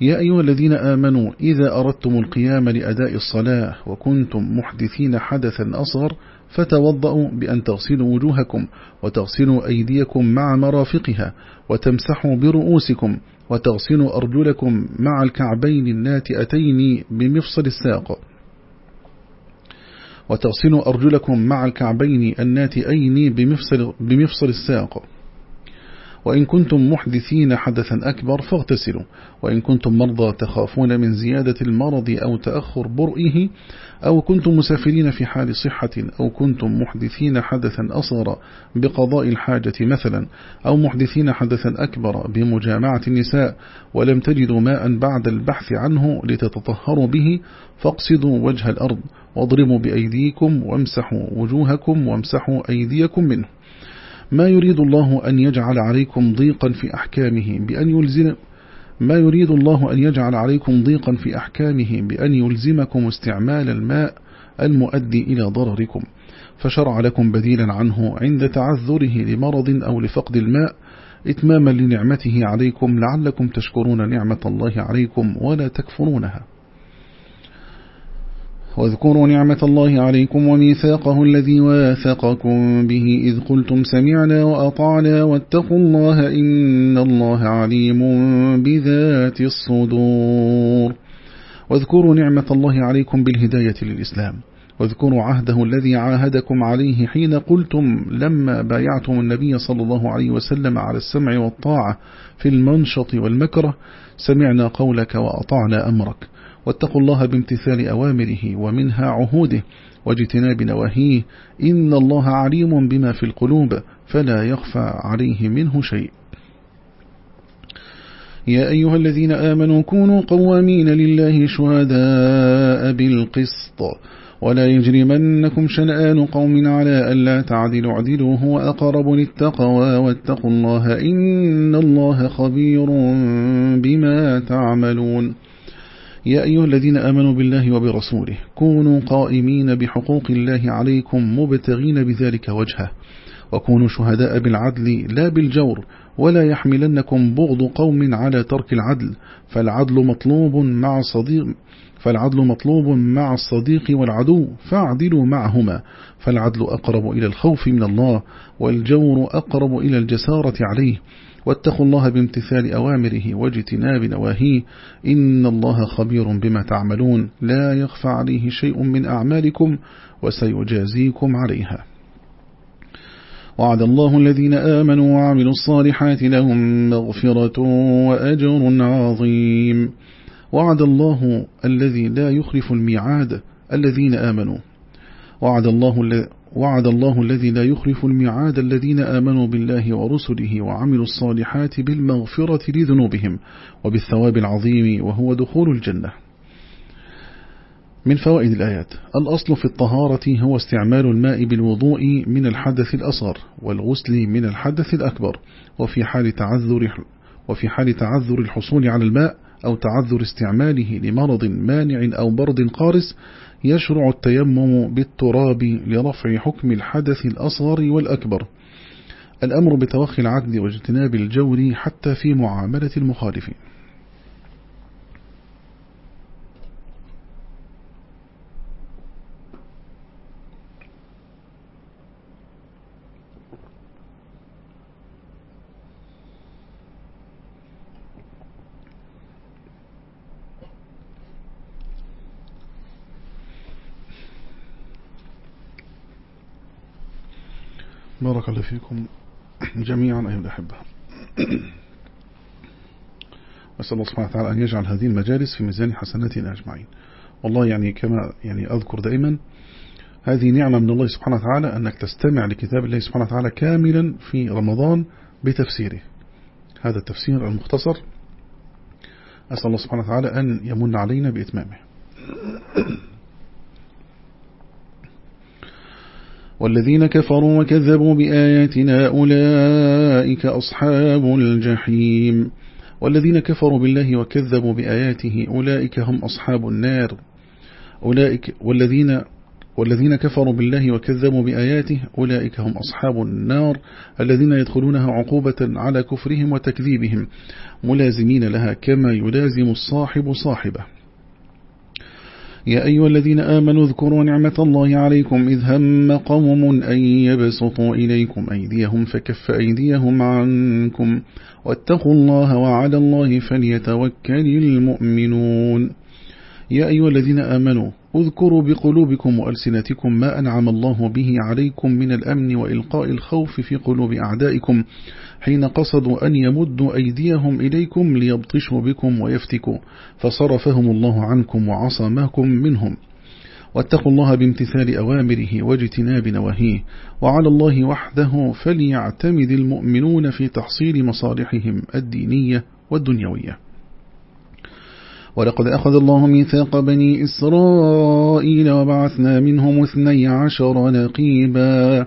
يا أيها الذين آمنوا إذا أردتم القيام لأداء الصلاة وكنتم محدثين حدثا أصغر فتوضأوا بأن تغسلوا وجوهكم وتغسلوا أيديكم مع مرافقها وتمسحوا برؤوسكم وتغسلوا أرجلكم مع الكعبين الناتئتين بمفصل الساق وتغسلوا أرجلكم مع الكعبين الناتئين بمفصل, بمفصل الساق. وإن كنتم محدثين حدثا أكبر فاغتسلوا. وإن كنتم مرضى تخافون من زيادة المرض أو تأخر برئه أو كنتم مسافرين في حال صحة أو كنتم محدثين حدثا أصغر بقضاء الحاجة مثلا أو محدثين حدثا أكبر بمجامعة النساء ولم تجدوا ماء بعد البحث عنه لتتطهروا به فاقصدوا وجه الأرض واضربوا بأيديكم وامسحوا وجوهكم وامسحوا أيديكم منه. ما يريد الله أن يجعل عليكم ضيقا في أحكامه بأن يلزم ما يريد الله أن يجعل عليكم ضيقا في أحكامه بأن يلزمكم استعمال الماء المؤدي إلى ضرركم. فشرع لكم بديلا عنه عند تعذره لمرض أو لفقد الماء إتماما لنعمته عليكم لعلكم تشكرون نعمة الله عليكم ولا تكفرونها. واذكروا نعمة الله عليكم وميثاقه الذي واثقكم به إذ قلتم سمعنا وأطعنا واتقوا الله إن الله عليم بذات الصدور. واذكروا نعمة الله عليكم بالهداية للإسلام. واذكروا عهده الذي عاهدكم عليه حين قلتم لما بايعتم النبي صلى الله عليه وسلم على السمع والطاعة في المنشط والمكره. سمعنا قولك وأطعنا أمرك. واتقوا الله بامتثال أوامره ومنها عهوده واجتناب نواهيه. إن الله عليم بما في القلوب فلا يخفى عليه منه شيء. يا أيها الذين آمنوا كونوا قوامين لله شهداء بالقسط. ولا يجرمنكم شنآن قوم على ألا تعدلوا. اعدلوا هو أقرب للتقوى واتقوا الله إن الله خبير بما تعملون. يا أيها الذين آمنوا بالله وبرسوله كونوا قائمين بحقوق الله عليكم مبتغين بذلك وجهه وكونوا شهداء بالعدل لا بالجور ولا يحملنكم بغض قوم على ترك العدل فالعدل مطلوب مع صديق فالعدل مطلوب مع الصديق والعدو فاعدلوا معهما فالعدل أقرب إلى الخوف من الله والجور أقرب إلى الجسارة عليه واتقوا الله بامتثال أوامره واجتناب نواهيه إن الله خبير بما تعملون لا يخفى عليه شيء من أعمالكم وسيجازيكم عليها. وعد الله الذين آمنوا وعملوا الصالحات لهم مغفرة وأجر عظيم. وعد الله الذي لا يخلف الميعاد الذين آمنوا. وعد الله وعد الله الذي لا يخلف الميعاد الذين آمنوا بالله ورسله وعملوا الصالحات بالمغفرة لذنوبهم وبالثواب العظيم وهو دخول الجنة. من فوائد الآيات. الأصل في الطهارة هو استعمال الماء بالوضوء من الحدث الأصغر والغسل من الحدث الأكبر وفي حال تعذر وفي حال تعذر الحصول على الماء أو تعذر استعماله لمرض مانع أو برد قارس يشرع التيمم بالتراب لرفع حكم الحدث الأصغر والأكبر. الأمر بتوخي العدل واجتناب الجور حتى في معاملة المخالفين. بارك الله فيكم جميعا أيها الأحبة. وأسأل الله سبحانه وتعالى أن يجعل هذه المجالس في ميزان حسناتنا أجمعين. والله يعني كما يعني أذكر دائما هذه نعمة من الله سبحانه وتعالى أنك تستمع لكتاب الله سبحانه وتعالى كاملا في رمضان بتفسيره. هذا التفسير المختصر. أسأل الله سبحانه وتعالى أن يمن علينا بإتمامه. والذين كفروا وكذبوا بآياتنا أولئك أصحاب الجحيم. والذين كفروا بالله وكذبوا بآياته أولئك هم أصحاب النار. أولئك والذين والذين كفروا بالله وكذبوا بآياته أولئك هم أصحاب النار الذين يدخلونها عقوبة على كفرهم وتكذيبهم ملازمين لها كما يلازم الصاحب صاحبه. يا أيها الذين آمنوا اذكروا نعمة الله عليكم إذ هم قوم أن يبسطوا إليكم أيديهم فكف أيديهم عنكم واتقوا الله وعلى الله فليتوكل المؤمنون. يا أيها الذين آمنوا اذكروا بقلوبكم وألسنتكم ما أنعم الله به عليكم من الأمن وإلقاء الخوف في قلوب أعدائكم حين قصدوا أن يمدوا أيديهم إليكم ليبطشوا بكم ويفتكوا فصرفهم الله عنكم وعصماكم منهم. واتقوا الله بامتثال أوامره واجتناب نواهيه وعلى الله وحده فليعتمد المؤمنون في تحصيل مصالحهم الدينية والدنيوية. ولقد أخذ الله ميثاق بني إسرائيل وبعثنا منهم اثني عشر نقيبا.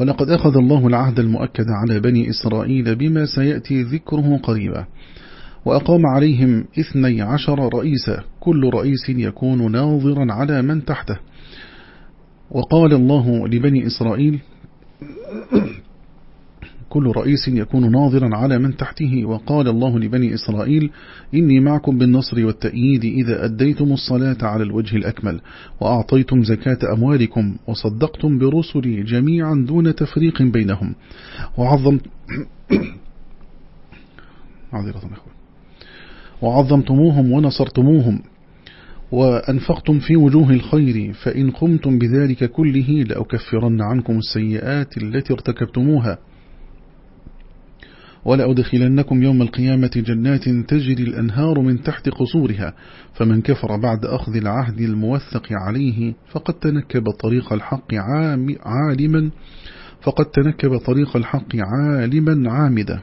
ولقد أخذ الله العهد المؤكد على بني إسرائيل بما سيأتي ذكره قريبا. وأقام عليهم إثني عشر رئيسا كل رئيس يكون ناظرا على من تحته. وقال الله لبني إسرائيل كل رئيس يكون ناظرا على من تحته. وقال الله لبني إسرائيل إني معكم بالنصر والتأييد إذا أديتم الصلاة على الوجه الأكمل وأعطيتم زكاة أموالكم وصدقتم برسلي جميعا دون تفريق بينهم. وعظمت وعظمتموهم ونصرتموهم وأنفقتم في وجوه الخير فإن قمتم بذلك كله لأكفرن عنكم السيئات التي ارتكبتموها. ولأدخلنكم يوم القيامة جنات تجري الأنهار من تحت قصورها فمن كفر بعد أخذ العهد الموثق عليه فقد تنكب طريق الحق عالما فقد تنكب طريق الحق عالما عامدا.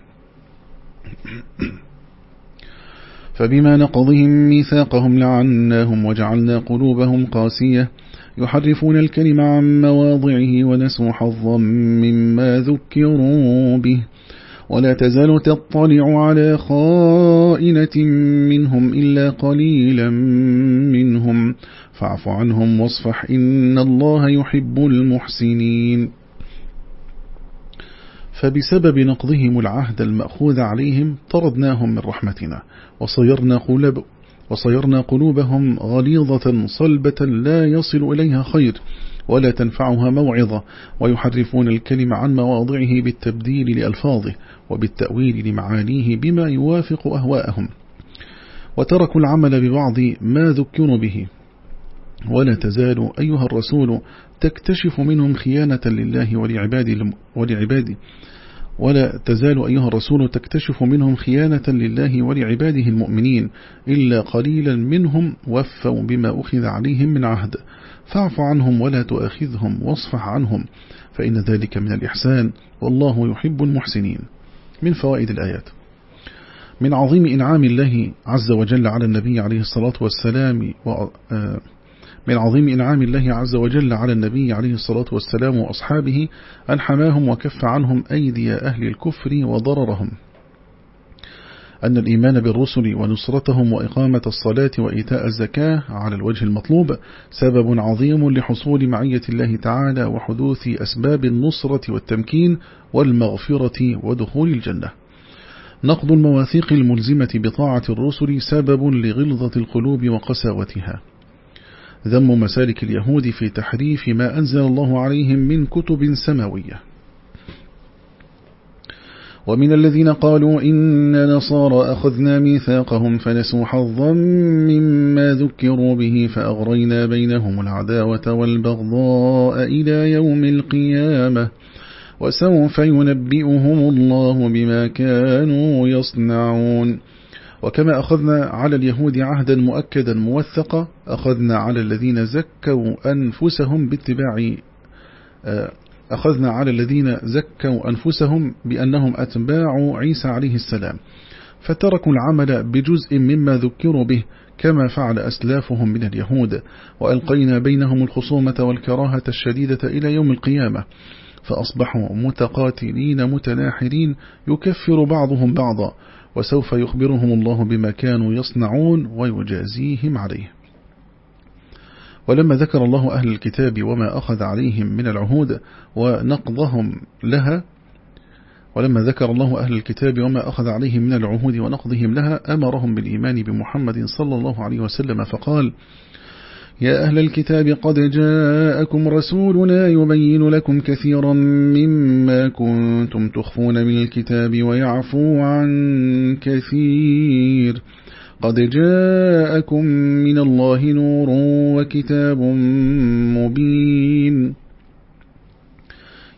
فبما نقضهم ميثاقهم لعناهم وجعلنا قلوبهم قاسية يحرفون الكلم عن مواضعه ونسوا حظا مما ذكروا به. ولا تزال تطلع على خائنة منهم إلا قليلا منهم. فاعف عنهم واصفح إن الله يحب المحسنين. فبسبب نقضهم العهد المأخوذ عليهم طردناهم من رحمتنا وصيرنا قلوب وصيرنا قلوبهم غليظة صلبة لا يصل إليها خير ولا تنفعها موعظة ويحرفون الكلم عن مواضعه بالتبديل لألفاظه وبالتأويل لمعانيه بما يوافق أهواءهم. وتركوا العمل ببعض ما ذكروا به. ولا تزال أيها الرسول تكتشف منهم خيانة لله ولعباد, ولعباد ولا تزال أيها الرسول تكتشف منهم خيانة لله ولعباده المؤمنين إلا قليلا منهم وفوا بما أخذ عليهم من عهد. فاعف عنهم ولا تؤاخذهم واصفح عنهم فإن ذلك من الإحسان. والله يحب المحسنين. من فوائد الآيات. من عظيم إنعام الله عز وجل على النبي عليه الصلاة والسلام آه، من عظيم إنعام الله عز وجل على النبي عليه الصلاة والسلام وأصحابه أن حماهم وكف عنهم أيدي أهل الكفر وضررهم. أن الإيمان بالرسل ونصرتهم وإقامة الصلاة وإيتاء الزكاة على الوجه المطلوب سبب عظيم لحصول معية الله تعالى وحدوث أسباب النصرة والتمكين والمغفرة ودخول الجنة. نقض المواثيق الملزمة بطاعة الرسل سبب لغلظة القلوب وقساوتها. ذم مسالك اليهود في تحريف ما أنزل الله عليهم من كتب سماوية. ومن الذين قالوا إن نصارى أخذنا ميثاقهم فنسوا حظا مما ذكروا به فأغرينا بينهم العداوة والبغضاء إلى يوم القيامة وسوف ينبئهم الله بما كانوا يصنعون وكما أخذنا على اليهود عهدا مؤكدا موثقا أخذنا على الذين زكوا أنفسهم باتباع آه، أخذنا على الذين زكوا أنفسهم بأنهم أتباع عيسى عليه السلام فتركوا العمل بجزء مما ذكروا به كما فعل أسلافهم من اليهود وألقينا بينهم الخصومة والكراهة الشديدة إلى يوم القيامة فأصبحوا متقاتلين متناحرين يكفر بعضهم بعضا وسوف يخبرهم الله بما كانوا يصنعون ويجازيهم عليه. ولما ذكر الله أهل الكتاب وما أخذ عليهم من العهود ونقضهم لها ولما ذكر الله أهل الكتاب وما أخذ عليهم من العهود ونقضهم لها أمرهم بالإيمان بمحمد صلى الله عليه وسلم فقال يا أهل الكتاب قد جاءكم رسولنا يبين لكم كثيرا مما كنتم تخفون من الكتاب ويعفو عن كثير. قد جاءكم من الله نور وكتاب مبين.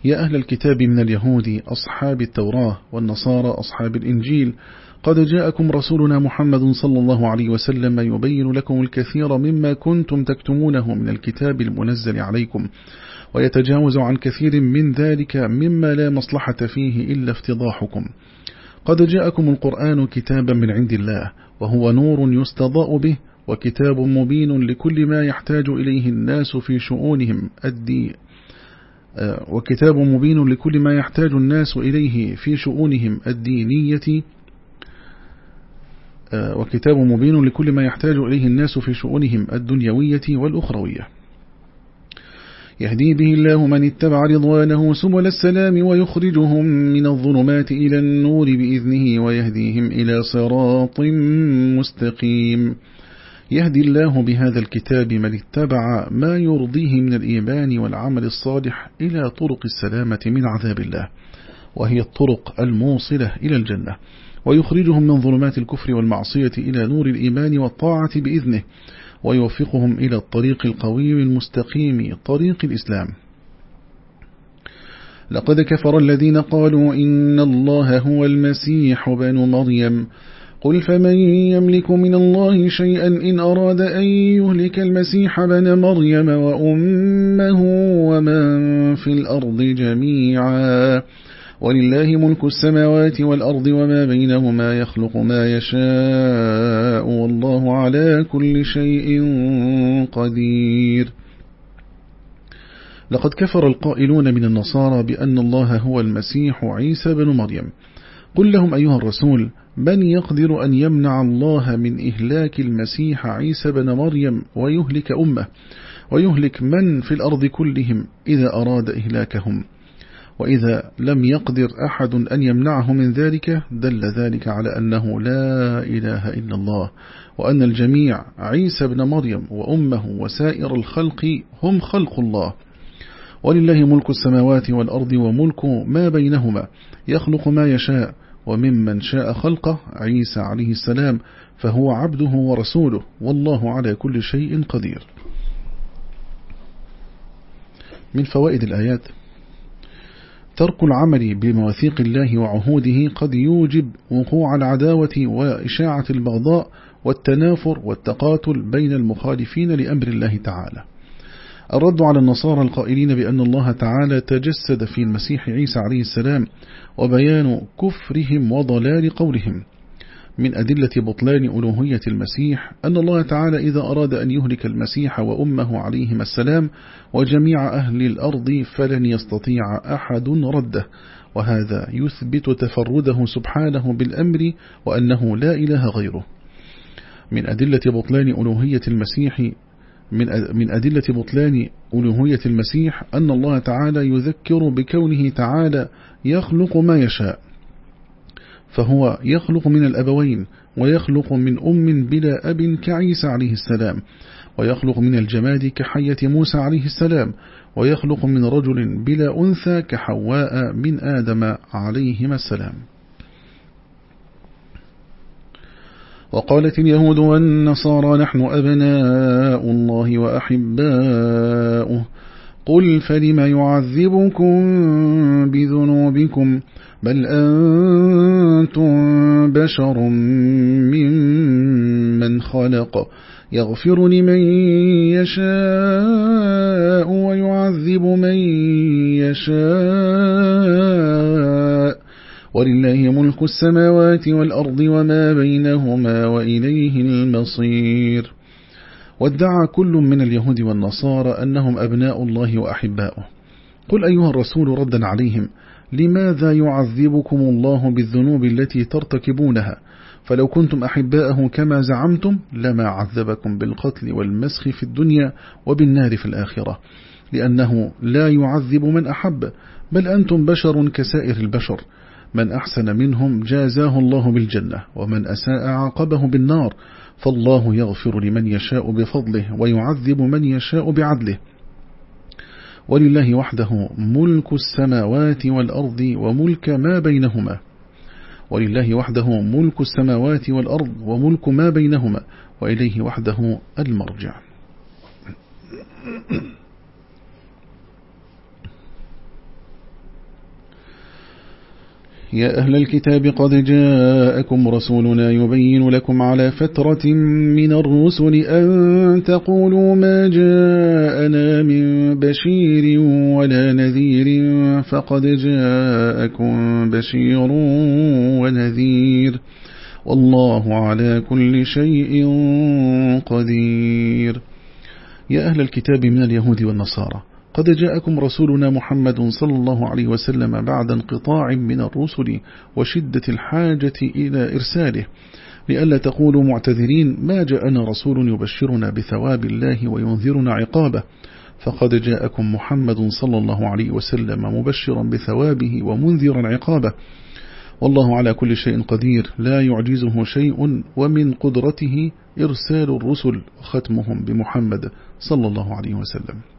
يا أهل الكتاب من اليهود أصحاب التوراة والنصارى أصحاب الإنجيل قد جاءكم رسولنا محمد صلى الله عليه وسلم يبين لكم الكثير مما كنتم تكتمونه من الكتاب المنزل عليكم. ويتجاوز عن كثير من ذلك مما لا مصلحة فيه إلا افتضاحكم. قد جاءكم القرآن كتابا من عند الله وهو نور يستضاء به وكتاب مبين لكل ما يحتاج إليه الناس في شؤونهم. الدي آه، وكتاب مبين لكل ما يحتاج الناس إليه في شؤونهم. الدينية آه، وكتاب مبين لكل ما يحتاج إليه الناس في شؤونهم. الدنيوية والأخروية. يهدي به الله من اتبع رضوانه سبل السلام ويخرجهم من الظلمات إلى النور بإذنه ويهديهم إلى صراط مستقيم. يهدي الله بهذا الكتاب من اتبع ما يرضيه من الإيمان والعمل الصالح إلى طرق السلامة من عذاب الله وهي الطرق الموصلة إلى الجنة ويخرجهم من ظلمات الكفر والمعصية إلى نور الإيمان والطاعة بإذنه ويوفقهم إلى الطريق القويم المستقيم طريق الإسلام. لقد كفر الذين قالوا إن الله هو المسيح بن مريم. قل فمن يملك من الله شيئا إن أراد أن يهلك المسيح بن مريم وأمه ومن في الأرض جميعا. ولله ملك السماوات والأرض وما بينهما يخلق ما يشاء والله على كل شيء قدير. لقد كفر القائلون من النصارى بأن الله هو المسيح عيسى بن مريم. قل لهم أيها الرسول من يقدر أن يمنع الله من إهلاك المسيح عيسى بن مريم ويهلك أمه ويهلك من في الأرض كلهم إذا أراد إهلاكهم؟ وإذا لم يقدر أحد أن يمنعه من ذلك دل ذلك على أنه لا إله إلا الله وأن الجميع عيسى بن مريم وأمه وسائر الخلق هم خلق الله. ولله ملك السماوات والأرض وملك ما بينهما يخلق ما يشاء وممن شاء خلقه عيسى عليه السلام فهو عبده ورسوله والله على كل شيء قدير. من فوائد الآيات ترك العمل بمواثيق الله وعهوده قد يوجب وقوع العداوة وإشاعة البغضاء والتنافر والتقاتل بين المخالفين لأمر الله تعالى. الرد على النصارى القائلين بأن الله تعالى تجسد في المسيح عيسى عليه السلام وبيان كفرهم وضلال قولهم. من أدلة بطلان ألوهية المسيح أن الله تعالى إذا أراد أن يهلك المسيح وأمه عليهما السلام وجميع أهل الأرض فلن يستطيع أحد رده وهذا يثبت تفرده سبحانه بالأمر وأنه لا إله غيره. من أدلة بطلان ألوهية المسيح من أدلة بطلان ألوهية المسيح أن الله تعالى يذكر بكونه تعالى يخلق ما يشاء. فهو يخلق من الأبوين ويخلق من أم بلا أب كعيسى عليه السلام ويخلق من الجماد كحية موسى عليه السلام ويخلق من رجل بلا أنثى كحواء من آدم عليهما السلام. وقالت اليهود والنصارى نحن أبناء الله وأحباؤه قل فلم يعذبكم بذنوبكم؟ بل أنتم بشر ممن خلق. يغفر لمن يشاء ويعذب من يشاء. ولله ملك السماوات والأرض وما بينهما وإليه المصير. وادعى كل من اليهود والنصارى أنهم أبناء الله وأحباؤه. قل أيها الرسول ردا عليهم لماذا يعذبكم الله بالذنوب التي ترتكبونها؟ فلو كنتم أحباءه كما زعمتم لما عذبكم بالقتل والمسخ في الدنيا وبالنار في الآخرة. لأنه لا يعذب من أحب بل أنتم بشر كسائر البشر. من أحسن منهم جازاه الله بالجنة ومن أساء عاقبه بالنار. فالله يغفر لمن يشاء بفضله ويعذب من يشاء بعدله. ولله وحده ملك السماوات والأرض وملك ما بينهما. ولله وحده ملك السماوات والأرض وملك ما بينهما. وإليه وحده المرجع. يا أهل الكتاب قد جاءكم رسولنا يبين لكم على فترة من الرسل أن تقولوا ما جاءنا من بشير ولا نذير فقد جاءكم بشير ونذير والله على كل شيء قدير. يا أهل الكتاب من اليهود والنصارى قد جاءكم رسولنا محمد صلى الله عليه وسلم بعد انقطاع من الرسل وشدة الحاجة إلى إرساله لئلا تقولوا معتذرين ما جاءنا رسول يبشرنا بثواب الله وينذرنا عقابه؟ فقد جاءكم محمد صلى الله عليه وسلم مبشرا بثوابه ومنذرا عقابه. والله على كل شيء قدير لا يعجزه شيء ومن قدرته إرسال الرسل ختمهم بمحمد صلى الله عليه وسلم.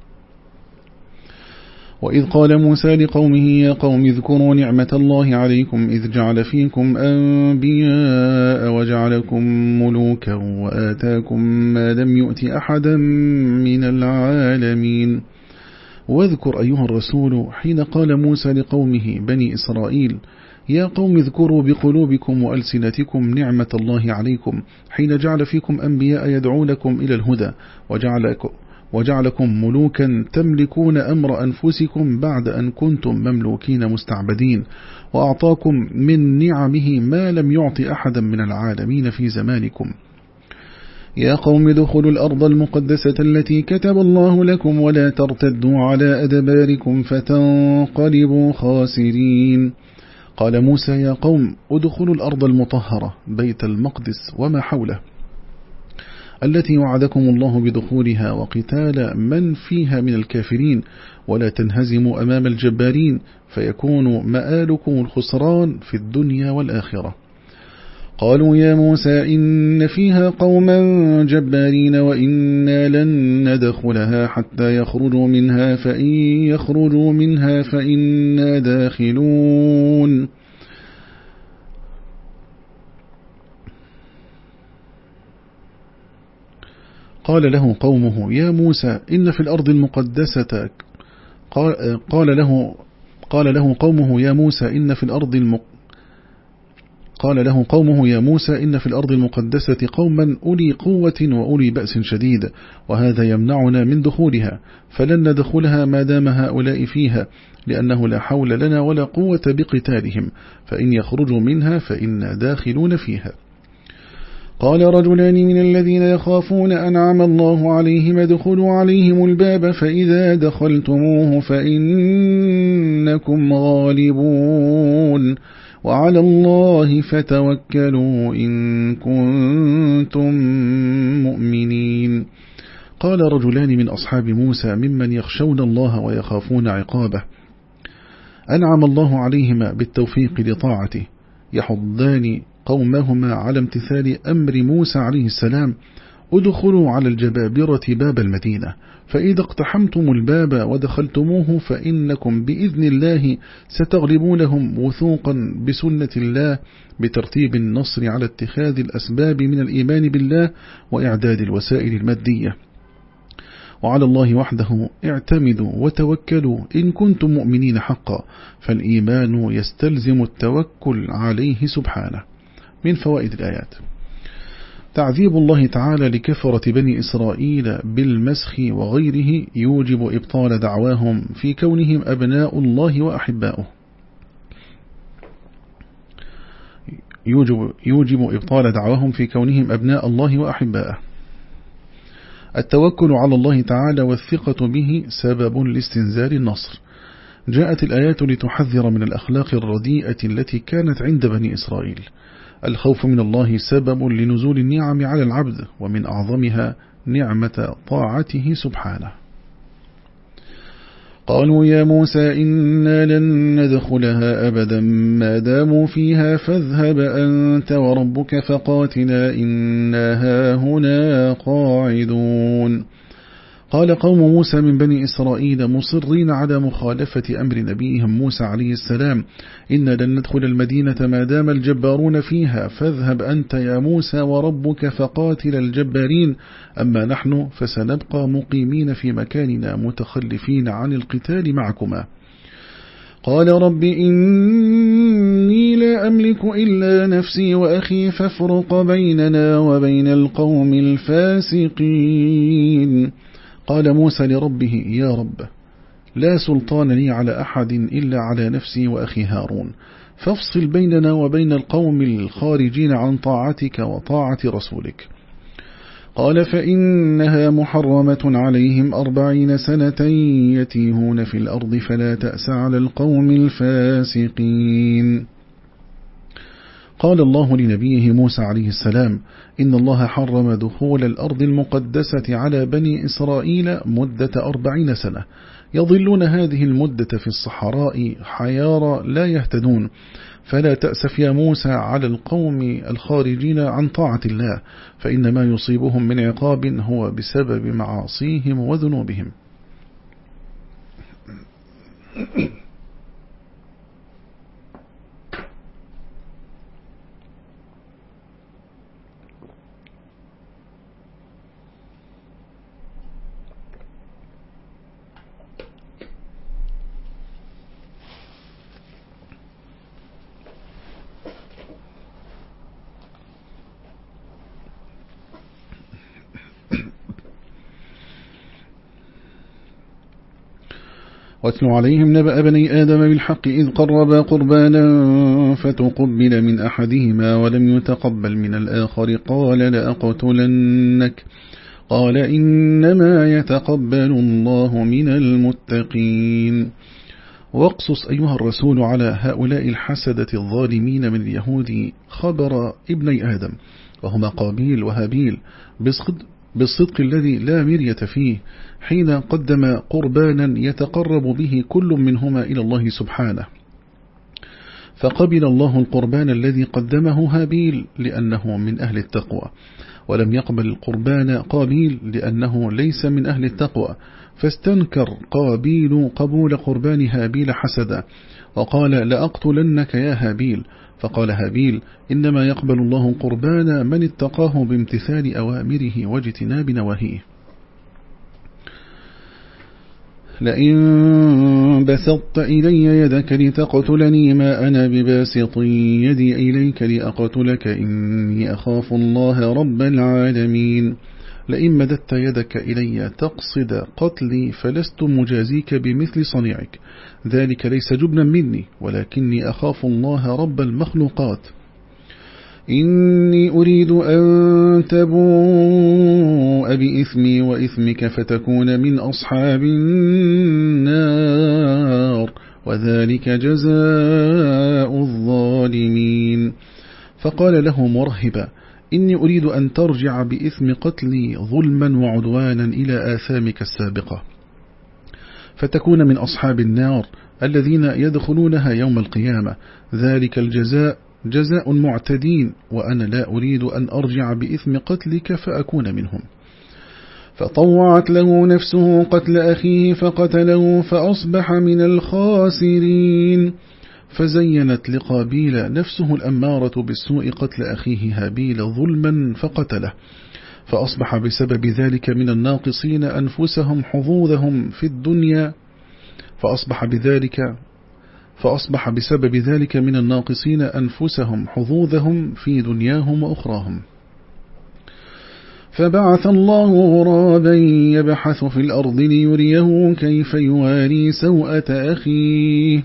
وإذ قال موسى لقومه يا قوم اذكروا نعمة الله عليكم إذ جعل فيكم أنبياء وجعلكم ملوكا وآتاكم ما لم يؤت أحدا من العالمين. واذكر أيها الرسول حين قال موسى لقومه بني إسرائيل يا قوم اذكروا بقلوبكم وألسنتكم نعمة الله عليكم حين جعل فيكم أنبياء يدعونكم إلى الهدى وجعلكم وجعلكم ملوكا تملكون أمر أنفسكم بعد أن كنتم مملوكين مستعبدين وأعطاكم من نعمه ما لم يعط أحدا من العالمين في زمانكم. يا قوم ادخلوا الأرض المقدسة التي كتب الله لكم ولا ترتدوا على أدباركم فتنقلبوا خاسرين. قال موسى يا قوم ادخلوا الأرض المطهرة بيت المقدس وما حوله. التي وعدكم الله بدخولها وقتال من فيها من الكافرين ولا تنهزموا أمام الجبارين فيكون مآلكم الخسران في الدنيا والآخرة. قالوا يا موسى إن فيها قوما جبارين وإنا لن ندخلها حتى يخرجوا منها فإن يخرجوا منها فإنا داخلون. قال له قومه يا موسى إن في الأرض المقدسة. قال له قال له قومه يا موسى إن في الأرض المق قال له قومه يا موسى إن في الأرض المقدسة قوما أولي قوة وأولي بأس شديد وهذا يمنعنا من دخولها فلن ندخلها ما دام هؤلاء فيها لأنه لا حول لنا ولا قوة بقتالهم فإن يخرجوا منها فإنا داخلون فيها. قال رجلان من الذين يخافون أنعم الله عليهم ادخلوا عليهم الباب فإذا دخلتموه فإنكم غالبون وعلى الله فتوكلوا إن كنتم مؤمنين. قال رجلان من أصحاب موسى ممن يخشون الله ويخافون عقابه. أنعم الله عليهما بالتوفيق لطاعته. يحضان قومهما على امتثال أمر موسى عليه السلام ادخلوا على الجبابرة باب المدينة فإذا اقتحمتم الباب ودخلتموه فإنكم بإذن الله ستغلبونهم وثوقا بسنة الله بترتيب النصر على اتخاذ الأسباب من الإيمان بالله وإعداد الوسائل المادية. وعلى الله وحده اعتمدوا وتوكلوا إن كنتم مؤمنين حقا فالإيمان يستلزم التوكل عليه سبحانه. من فوائد الآيات. تعذيب الله تعالى لكفرة بني إسرائيل بالمسخ وغيره يوجب إبطال دعواهم في كونهم أبناء الله وأحباؤه. يوجب, يوجب إبطال دعواهم في كونهم أبناء الله وأحباؤه التوكل على الله تعالى والثقة به سبب لاستنزال النصر. جاءت الآيات لتحذر من الأخلاق الرديئة التي كانت عند بني إسرائيل. الخوف من الله سبب لنزول النعم على العبد ومن أعظمها نعمة طاعته سبحانه. قالوا يا موسى إنا لن ندخلها أبدا ما داموا فيها فاذهب أنت وربك فقاتلا إنا هاهنا قاعدون. قال قوم موسى من بني إسرائيل مصرين على مخالفة أمر نبيهم موسى عليه السلام إن لن ندخل المدينة ما دام الجبارون فيها فاذهب أنت يا موسى وربك فقاتل الجبارين أما نحن فسنبقى مقيمين في مكاننا متخلفين عن القتال معكما. قال رب إني لا أملك إلا نفسي وأخي فافرق بيننا وبين القوم الفاسقين. قال موسى لربه يا رب لا سلطان لي على أحد إلا على نفسي وأخي هارون. فافصل بيننا وبين القوم الخارجين عن طاعتك وطاعة رسولك. قال فإنها محرمة عليهم أربعين سنة يتيهون في الأرض فلا تأس على القوم الفاسقين. قال الله لنبيه موسى عليه السلام إن الله حرم دخول الأرض المقدسة على بني إسرائيل مدة أربعين سنة. يظلون هذه المدة في الصحراء حيارى لا يهتدون. فلا تأسف يا موسى على القوم الخارجين عن طاعة الله فإن ما يصيبهم من عقاب هو بسبب معاصيهم وذنوبهم. واتل عليهم نبأ بني آدم بالحق إذ قربا قربانا فتقبل من أحدهما ولم يتقبل من الآخر. قال لأقتلنك. قال إنما يتقبل الله من المتقين. واقصص أيها الرسول على هؤلاء الحسدة الظالمين من اليهود خبر ابني آدم. وهما قابيل وهابيل. بالصدق الذي لا مرية فيه حين قدم قربانا يتقرب به كل منهما إلى الله سبحانه. فقبل الله القربان الذي قدمه هابيل لأنه من أهل التقوى ولم يقبل القربان قابيل لأنه ليس من أهل التقوى. فاستنكر قابيل قبول قربان هابيل حسدا وقال لأقتلنك يا هابيل فقال هابيل إنما يقبل الله قربان من اتقاه بامتثال أوامره واجتناب نواهيه. لئن بسطت إلي يدك لتقتلني ما أنا بباسط يدي إليك لأقتلك إني أخاف الله رب العالمين. لئن مددت يدك إلي تقصد قتلي فلست مجازيك بمثل صنيعك. ذلك ليس جبنا مني ولكني أخاف الله رب المخلوقات. إني أريد أن تبوء بإثمي وإثمك فتكون من أصحاب النار وذلك جزاء الظالمين. فقال له مرهبا إني أريد أن ترجع بإثم قتلي ظلما وعدوانا إلى آثامك السابقة. فتكون من أصحاب النار الذين يدخلونها يوم القيامة. ذلك الجزاء جزاء معتدين وأنا لا أريد أن أرجع بإثم قتلك فأكون منهم. فطوعت له نفسه قتل أخيه فقتله فأصبح من الخاسرين. فزينت لقابيل نفسه الأمارة بالسوء قتل أخيه هابيل ظلما فقتله. فأصبح بسبب ذلك من الناقصين أنفسهم حظوظهم في الدنيا فأصبح بذلك فأصبح بسبب ذلك من الناقصين أنفسهم حظوظهم في دنياهم وأخراهم. فبعث الله غرابا يبحث في الأرض ليريه كيف يواري سوءة أخيه.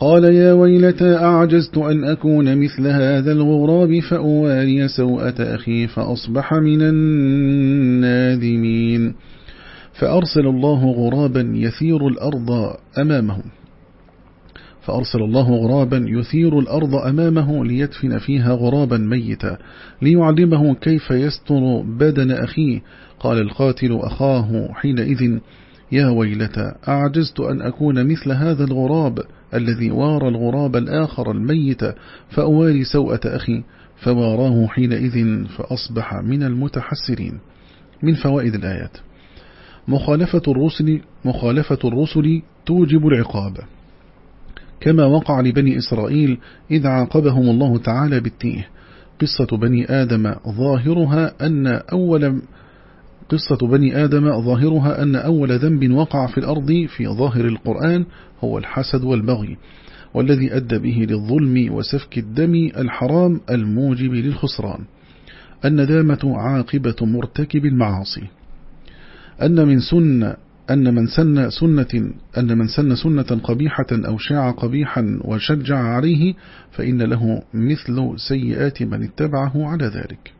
قال يا ويلتى أعجزت أن أكون مثل هذا الغراب فأواري سوءة أخي فأصبح من النادمين فأرسل الله غرابا يثير الأرض أمامهم فأرسل الله غرابا يثير الأرض أمامه ليدفن فيها غرابا ميتا ليعلمه كيف يستر بدن أخيه. قال القاتل أخاه حينئذ يا ويلتا أعجزت أن أكون مثل هذا الغراب. الذي وارى الغراب الآخر الميت فأواري سوءة أخي فواراه حينئذ فأصبح من المتحسرين. من فوائد الآيات. مخالفة الرسل, مخالفة الرسل توجب العقاب. كما وقع لبني إسرائيل إذ عاقبهم الله تعالى بالتيه. قصة بني آدم ظاهرها أن أول قصة بني آدم ظاهرها أن أول ذنب وقع في الأرض في ظاهر القرآن هو الحسد والبغي والذي أدى به للظلم وسفك الدم الحرام الموجب للخسران. الندامة عاقبة مرتكب المعاصي. أن من سنة أن من سن سنة أن من سن سنة قبيحة أو شاع قبيحا وشجع عليه فإن له مثل سيئات من اتبعه على ذلك.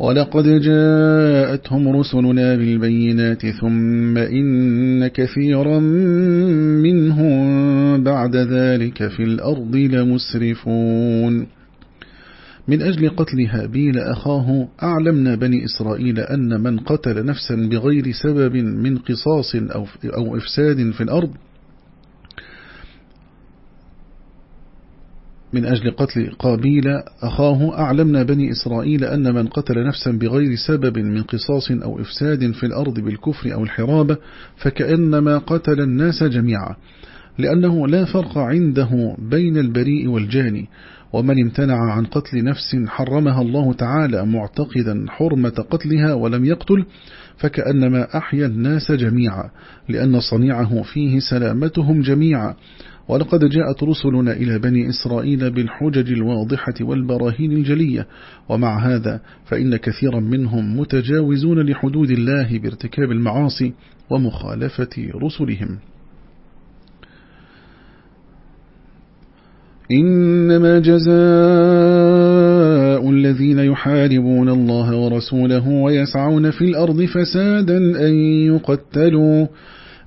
ولقد جاءتهم رسلنا بالبينات ثم إن كثيرا منهم بعد ذلك في الأرض لمسرفون. من أجل قتل هابيل أخاه أعلمنا بني إسرائيل أن من قتل نفسا بغير سبب من قصاص أو إفساد في الأرض من أجل قتل قابيل أخاه أعلمنا بني إسرائيل أن من قتل نفسا بغير سبب من قصاص أو إفساد في الأرض بالكفر أو الحرابة فكأنما قتل الناس جميعا لأنه لا فرق عنده بين البريء والجاني ومن امتنع عن قتل نفس حرمها الله تعالى معتقدا حرمة قتلها ولم يقتل فكأنما أحيا الناس جميعا لأن صنيعه فيه سلامتهم جميعا. ولقد جاءت رسلنا إلى بني إسرائيل بالحجج الواضحة والبراهين الجلية ومع هذا فإن كثيرا منهم متجاوزون لحدود الله بارتكاب المعاصي ومخالفة رسلهم. إنما جزاء الذين يحاربون الله ورسوله ويسعون في الأرض فسادا أن يقتلوا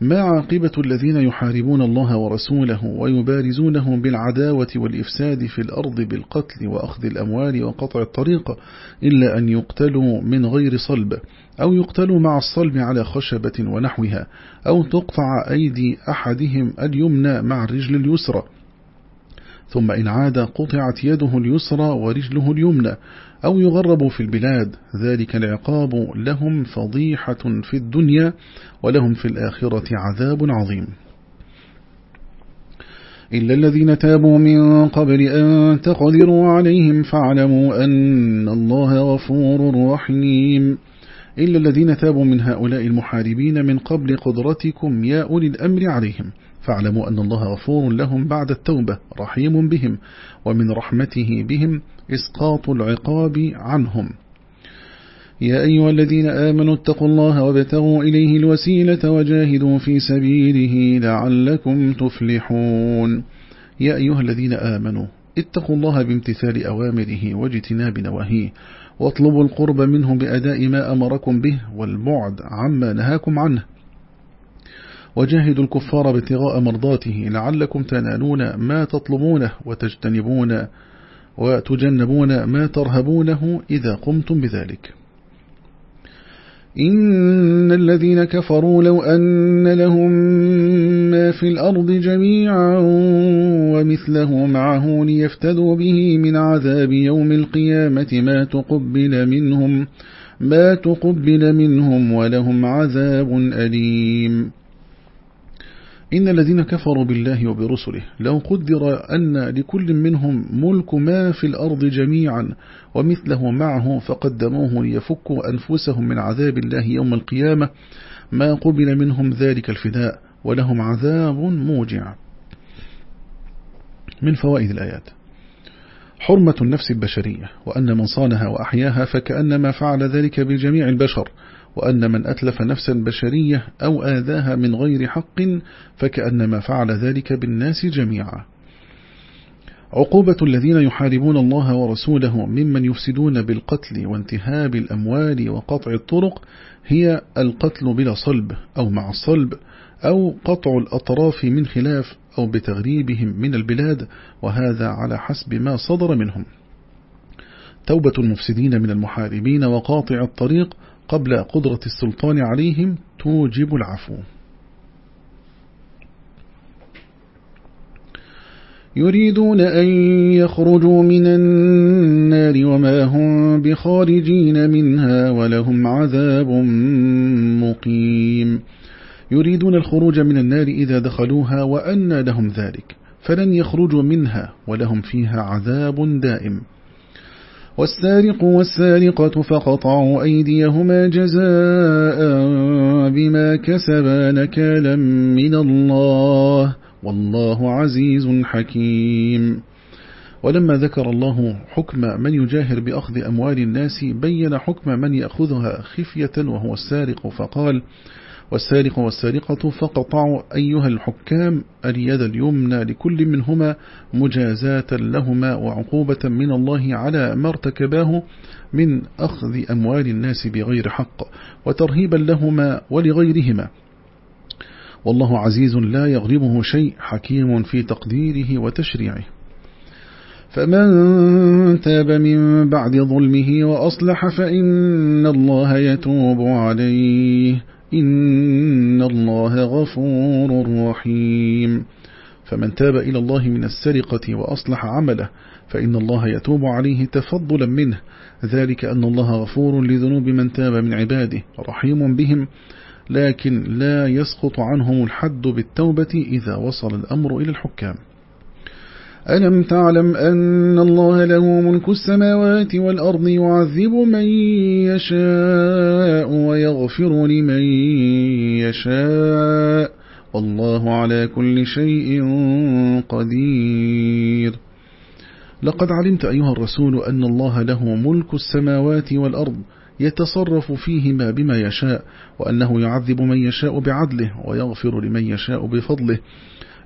ما عاقبة الذين يحاربون الله ورسوله ويبارزونه بالعداوة والإفساد في الأرض بالقتل وأخذ الأموال وقطع الطريق إلا أن يقتلوا من غير صلب أو يقتلوا مع الصلب على خشبة ونحوها أو تقطع أيدي أحدهم اليمنى مع الرجل اليسرى. ثم إن عاد قطعت يده اليسرى ورجله اليمنى أو يغربوا في البلاد ذلك العقاب لهم فضيحة في الدنيا ولهم في الآخرة عذاب عظيم. إلا الذين تابوا من قبل أن تقدروا عليهم فاعلموا أن الله غفور رحيم. إلا الذين تابوا من هؤلاء المحاربين من قبل قدرتكم يا أولي الأمر عليهم. فاعلموا أن الله غفور لهم بعد التوبة رحيم بهم ومن رحمته بهم إسقاط العقاب عنهم. يا أيها الذين آمنوا اتقوا الله وابتغوا إليه الوسيلة وجاهدوا في سبيله لعلكم تفلحون. يا أيها الذين آمنوا اتقوا الله بامتثال أوامره واجتناب نواهيه واطلبوا القرب منه بأداء ما أمركم به والبعد عما نهاكم عنه. وجاهدوا الكفار ابتغاء مرضاته لعلكم تنالون ما تطلبونه وتجتنبون وتجنبون ما ترهبونه إذا قمتم بذلك. إن الذين كفروا لو أن لهم ما في الأرض جميعا ومثله معه ليفتدوا به من عذاب يوم القيامة ما تقبل منهم ما تقبل منهم ولهم عذاب أليم. إن الذين كفروا بالله وبرسله لو قدر أن لكل منهم ملك ما في الأرض جميعا ومثله معه فقدموه ليفكوا أنفسهم من عذاب الله يوم القيامة ما قبل منهم ذلك الفداء ولهم عذاب موجع. من فوائد الآيات. حرمة النفس البشرية وأن من صانها وأحياها فكأنما فعل ذلك بجميع البشر وأن من أتلف نفسا بشرية أو آذاها من غير حق فكأنما فعل ذلك بالناس جميعا. عقوبة الذين يحاربون الله ورسوله ممن يفسدون بالقتل وانتهاب الأموال وقطع الطرق هي القتل بلا صلب أو مع الصلب أو قطع الأطراف من خلاف أو بتغريبهم من البلاد وهذا على حسب ما صدر منهم. توبة المفسدين من المحاربين وقاطع الطريق قبل قدرة السلطان عليهم توجب العفو. يريدون أن يخرجوا من النار وما هم بخارجين منها ولهم عذاب مقيم. يريدون الخروج من النار إذا دخلوها وأن لهم ذلك فلن يخرجوا منها ولهم فيها عذاب دائم. والسارق والسارقة فقطعوا أيديهما جزاء بما كسبا نكالا من الله والله عزيز حكيم. ولما ذكر الله حكم من يجاهر بأخذ أموال الناس بين حكم من يأخذها خفية وهو السارق فقال والسارق والسارقة فقطعوا أيها الحكام اليد اليمنى لكل منهما مجازاة لهما وعقوبة من الله على ما ارتكباه من أخذ أموال الناس بغير حق وترهيبا لهما ولغيرهما. والله عزيز لا يغلبه شيء حكيم في تقديره وتشريعه. فمن تاب من بعد ظلمه وأصلح فإن الله يتوب عليه. إن الله غفور رحيم. فمن تاب إلى الله من السرقة وأصلح عمله فإن الله يتوب عليه تفضلا منه. ذلك أن الله غفور لذنوب من تاب من عباده رحيم بهم. لكن لا يسقط عنهم الحد بالتوبة إذا وصل الأمر إلى الحكام. ألم تعلم أن الله له ملك السماوات والأرض يعذب من يشاء ويغفر لمن يشاء؟ والله على كل شيء قدير. لقد علمت أيها الرسول أن الله له ملك السماوات والأرض يتصرف فيهما بما يشاء وأنه يعذب من يشاء بعدله ويغفر لمن يشاء بفضله.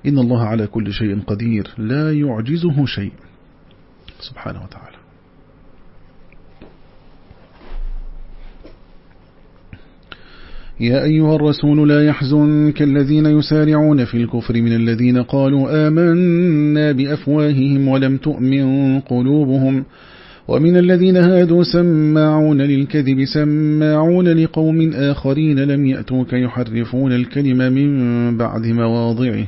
إن الله على كل شيء قدير. لا يعجزه شيء. سبحانه وتعالى. يا أيها الرسول لا يحزنك الذين يسارعون في الكفر من الذين قالوا آمنا بأفواههم ولم تؤمن قلوبهم. ومن الذين هادوا سماعون للكذب سماعون لقوم آخرين لم يأتوك يحرفون الكلمة من بعد مواضعه.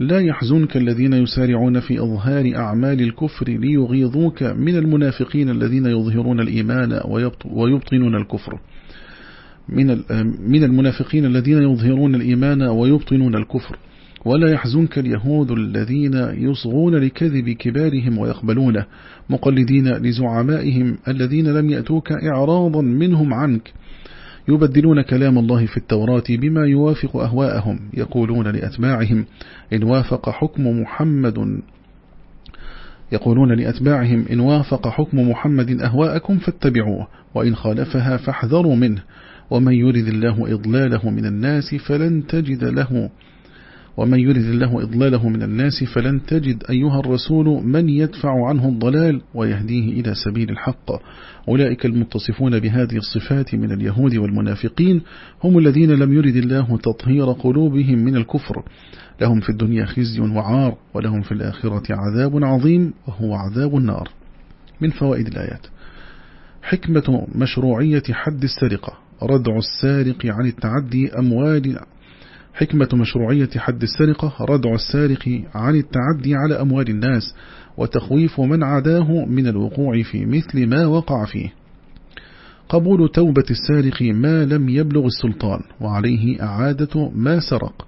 لا يحزنك الذين يسارعون في أظهار أعمال الكفر ليغيظوك من المنافقين الذين يظهرون الإيمان ويبطنون الكفر. من من المنافقين الذين يظهرون الإيمان ويبطنون الكفر. ولا يحزنك اليهود الذين يصغون لكذب كبارهم ويقبلونه. مقلدين لزعمائهم الذين لم يأتوك إعراضا منهم عنك. يبدلون كلام الله في التوراة بما يوافق أهواءهم يقولون لأتباعهم إن وافق حكم محمد يقولون لأتباعهم إن وافق حكم محمد أهواءكم فاتبعوه وإن خالفها فاحذروا منه ومن يرد الله إضلاله من الناس فلن تجد له ومن يرد الله إضلاله من الناس فلن تجد أيها الرسول من يدفع عنه الضلال ويهديه إلى سبيل الحق. أولئك المتصفون بهذه الصفات من اليهود والمنافقين هم الذين لم يرد الله تطهير قلوبهم من الكفر. لهم في الدنيا خزي وعار ولهم في الآخرة عذاب عظيم وهو عذاب النار. من فوائد الآيات. حكمة مشروعية حد السرقة ردع السارق عن التعدي أموال حكمة مشروعية حد السرقة ردع السارق عن التعدي على أموال الناس وتخويف من عداه من الوقوع في مثل ما وقع فيه. قبول توبة السارق ما لم يبلغ السلطان وعليه أعادة ما سرق.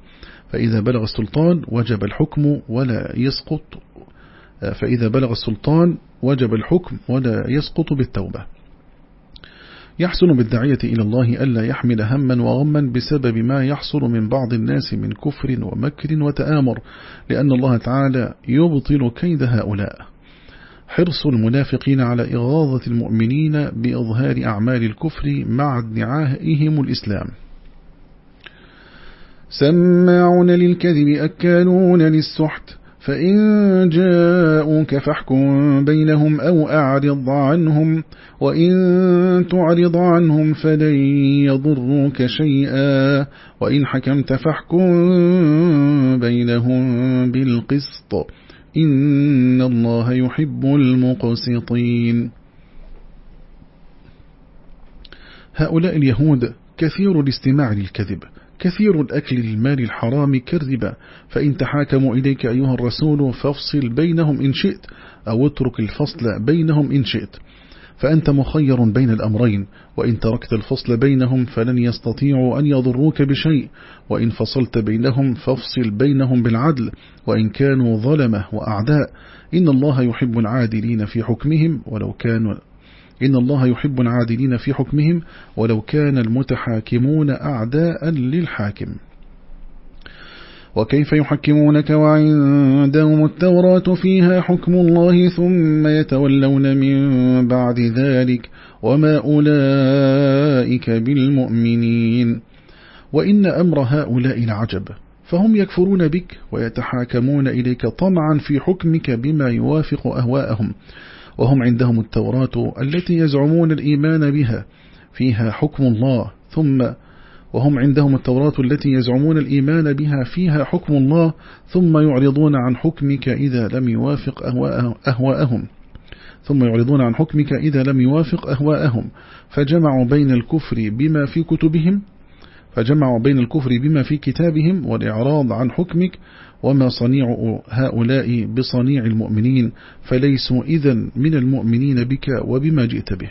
فإذا بلغ السلطان وجب الحكم ولا يسقط فإذا بلغ السلطان وجب الحكم ولا يسقط بالتوبة. يحسن بالداعية إلى الله ألا يحمل هما وغما بسبب ما يحصل من بعض الناس من كفر ومكر وتآمر لأن الله تعالى يبطل كيد هؤلاء. حرص المنافقين على إغاظة المؤمنين بإظهار أعمال الكفر مع ادعائهم الإسلام. سماعون للكذب أكالون للسحت فإن جاءوك فاحكم بينهم أو أعرض عنهم وإن تعرض عنهم فلن يضروك شيئا وإن حكمت فاحكم بينهم بالقسط. إن الله يحب المقسطين. هؤلاء اليهود كثير الاستماع للكذب كثير الأكل للمال الحرام كالربا فإن تحاكموا إليك أيها الرسول فافصل بينهم إن شئت أو اترك الفصل بينهم إن شئت. فأنت مخير بين الأمرين وإن تركت الفصل بينهم فلن يستطيعوا أن يضروك بشيء وإن فصلت بينهم فافصل بينهم بالعدل وإن كانوا ظلمة وأعداء. إن الله يحب العادلين في حكمهم ولو كانوا إن الله يحب العادلين في حكمهم ولو كان المتحاكمون أعداء للحاكم. وكيف يحكمونك وعندهم التوراة فيها حكم الله ثم يتولون من بعد ذلك وما أولئك بالمؤمنين؟ وإن أمر هؤلاء العجب فهم يكفرون بك ويتحاكمون إليك طمعا في حكمك بما يوافق أهواءهم. وهم عندهم التوراة التي يزعمون الإيمان بها فيها حكم الله ثم وهم عندهم التوراة التي يزعمون الإيمان بها فيها حكم الله ثم يعرضون عن حكمك إذا لم يوافق أهواءهم. ثم يعرضون عن حكمك إذا لم يوافق أهواءهم. فجمعوا بين الكفر بما في كتبهم فجمعوا بين الكفر بما في كتابهم والإعراض عن حكمك وما صنيع هؤلاء بصنيع المؤمنين فليسوا إذا من المؤمنين بك وبما جئت به.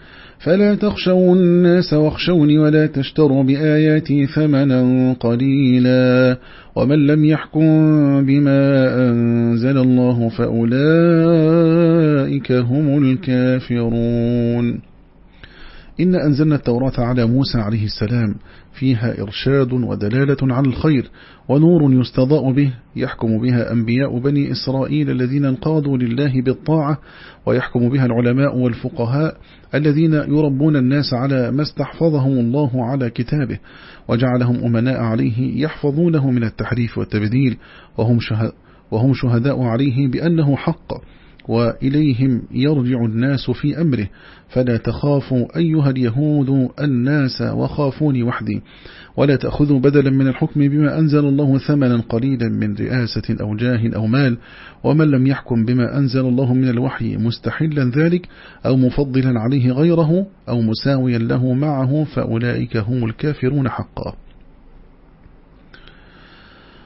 فلا تخشوا الناس واخشوني ولا تشتروا بآياتي ثمنا قليلا. ومن لم يحكم بما أنزل الله فأولئك هم الكافرون. إن أنزلنا التوراة على موسى عليه السلام فيها إرشاد ودلالة على الخير ونور يستضاء به يحكم بها أنبياء بني إسرائيل الذين انقادوا لله بالطاعة ويحكم بها العلماء والفقهاء الذين يربون الناس على ما استحفظهم الله على كتابه وجعلهم أمناء عليه يحفظونه من التحريف والتبديل وهم, شهداء عليه بأنه حق. وإليهم يرجع الناس في أمره. فلا تخافوا أيها اليهود الناس وخافوني وحدي. ولا تأخذوا بدلا من الحكم بما أنزل الله ثمنا قليلا من رئاسة أو جاه أو مال. ومن لم يحكم بما أنزل الله من الوحي مستحلا ذلك أو مفضلا عليه غيره أو مساويا له معه فأولئك هم الكافرون حقا.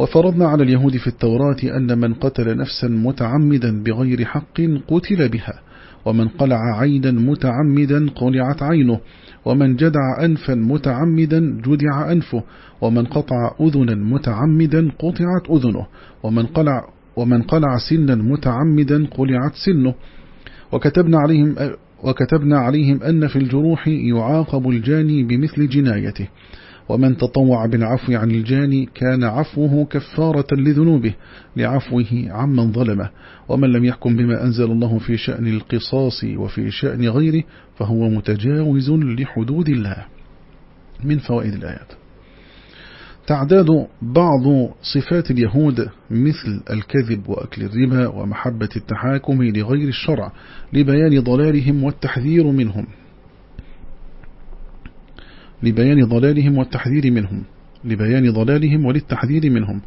وفرضنا على اليهود في التوراة أن من قتل نفسا متعمدا بغير حق قتل بها ومن قلع عينا متعمدا قلعت عينه ومن جدع أنفا متعمدا جدع أنفه ومن قطع أذنا متعمدا قطعت أذنه ومن قلع, ومن قلع سنا متعمدا قلعت سنه. وكتبنا عليهم وكتبنا عليهم أن في الجروح يعاقب الجاني بمثل جنايته. ومن تطوع بالعفو عن الجاني كان عفوه كفارة لذنوبه لعفوه عمن ظلمه. ومن لم يحكم بما أنزل الله في شأن القصاص وفي شأن غيره فهو متجاوز لحدود الله. من فوائد الآيات. تعداد بعض صفات اليهود مثل الكذب وأكل الربا ومحبة التحاكم لغير الشرع لبيان ضلالهم والتحذير منهم. لبيان ضلالهم والتحذير منهم. لبيان ضلالهم وللتحذير منهم.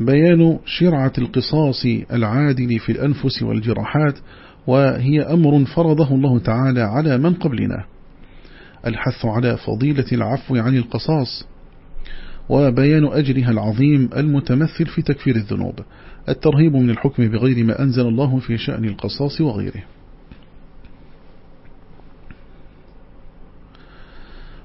بيان شرعة القصاص العادل في الأنفس والجراحات وهي أمر فرضه الله تعالى على من قبلنا. الحث على فضيلة العفو عن القصاص. وبيان أجرها العظيم المتمثل في تكفير الذنوب. الترهيب من الحكم بغير ما أنزل الله في شأن القصاص وغيره.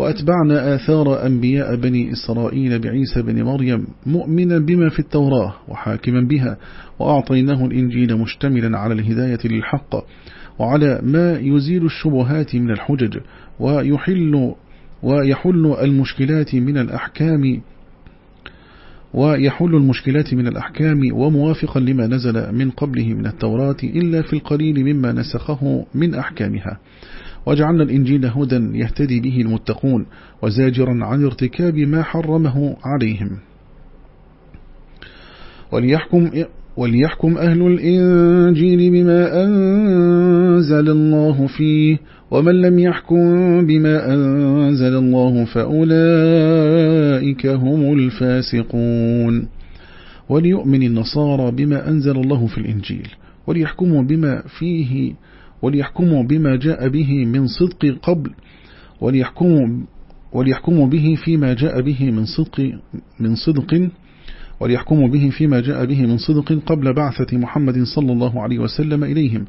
وأتبعنا آثار أنبياء بني إسرائيل بعيسى بن مريم مؤمنا بما في التوراة وحاكما بها وأعطيناه الإنجيل مشتملا على الهداية للحق وعلى ما يزيل الشبهات من الحجج ويحل ويحل المشكلات من الأحكام ويحل المشكلات من الأحكام وموافقا لما نزل من قبله من التوراة إلا في القليل مما نسخه من أحكامها. وجعلنا الإنجيل هدى يهتدي به المتقون وزاجرا عن ارتكاب ما حرمه عليهم. وليحكم وليحكم أهل الإنجيل بما أنزل الله فيه ومن لم يحكم بما أنزل الله فأولئك هم الفاسقون. وليؤمن النصارى بما أنزل الله في الإنجيل وليحكموا بما فيه وليحكموا بما جاء به من صدق قبل وليحكموا وليحكموا به فيما جاء به من صدق من صدق وليحكموا به فيما جاء به من صدق قبل بعثة محمد صلى الله عليه وسلم إليهم.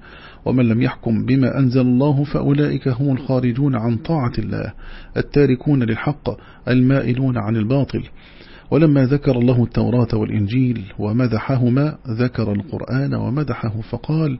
ومن لم يحكم بما أنزل الله فأولئك هم الخارجون عن طاعة الله التاركون للحق المائلون عن الباطل. ولما ذكر الله التوراة والإنجيل ومدحهما ذكر القرآن ومدحه فقال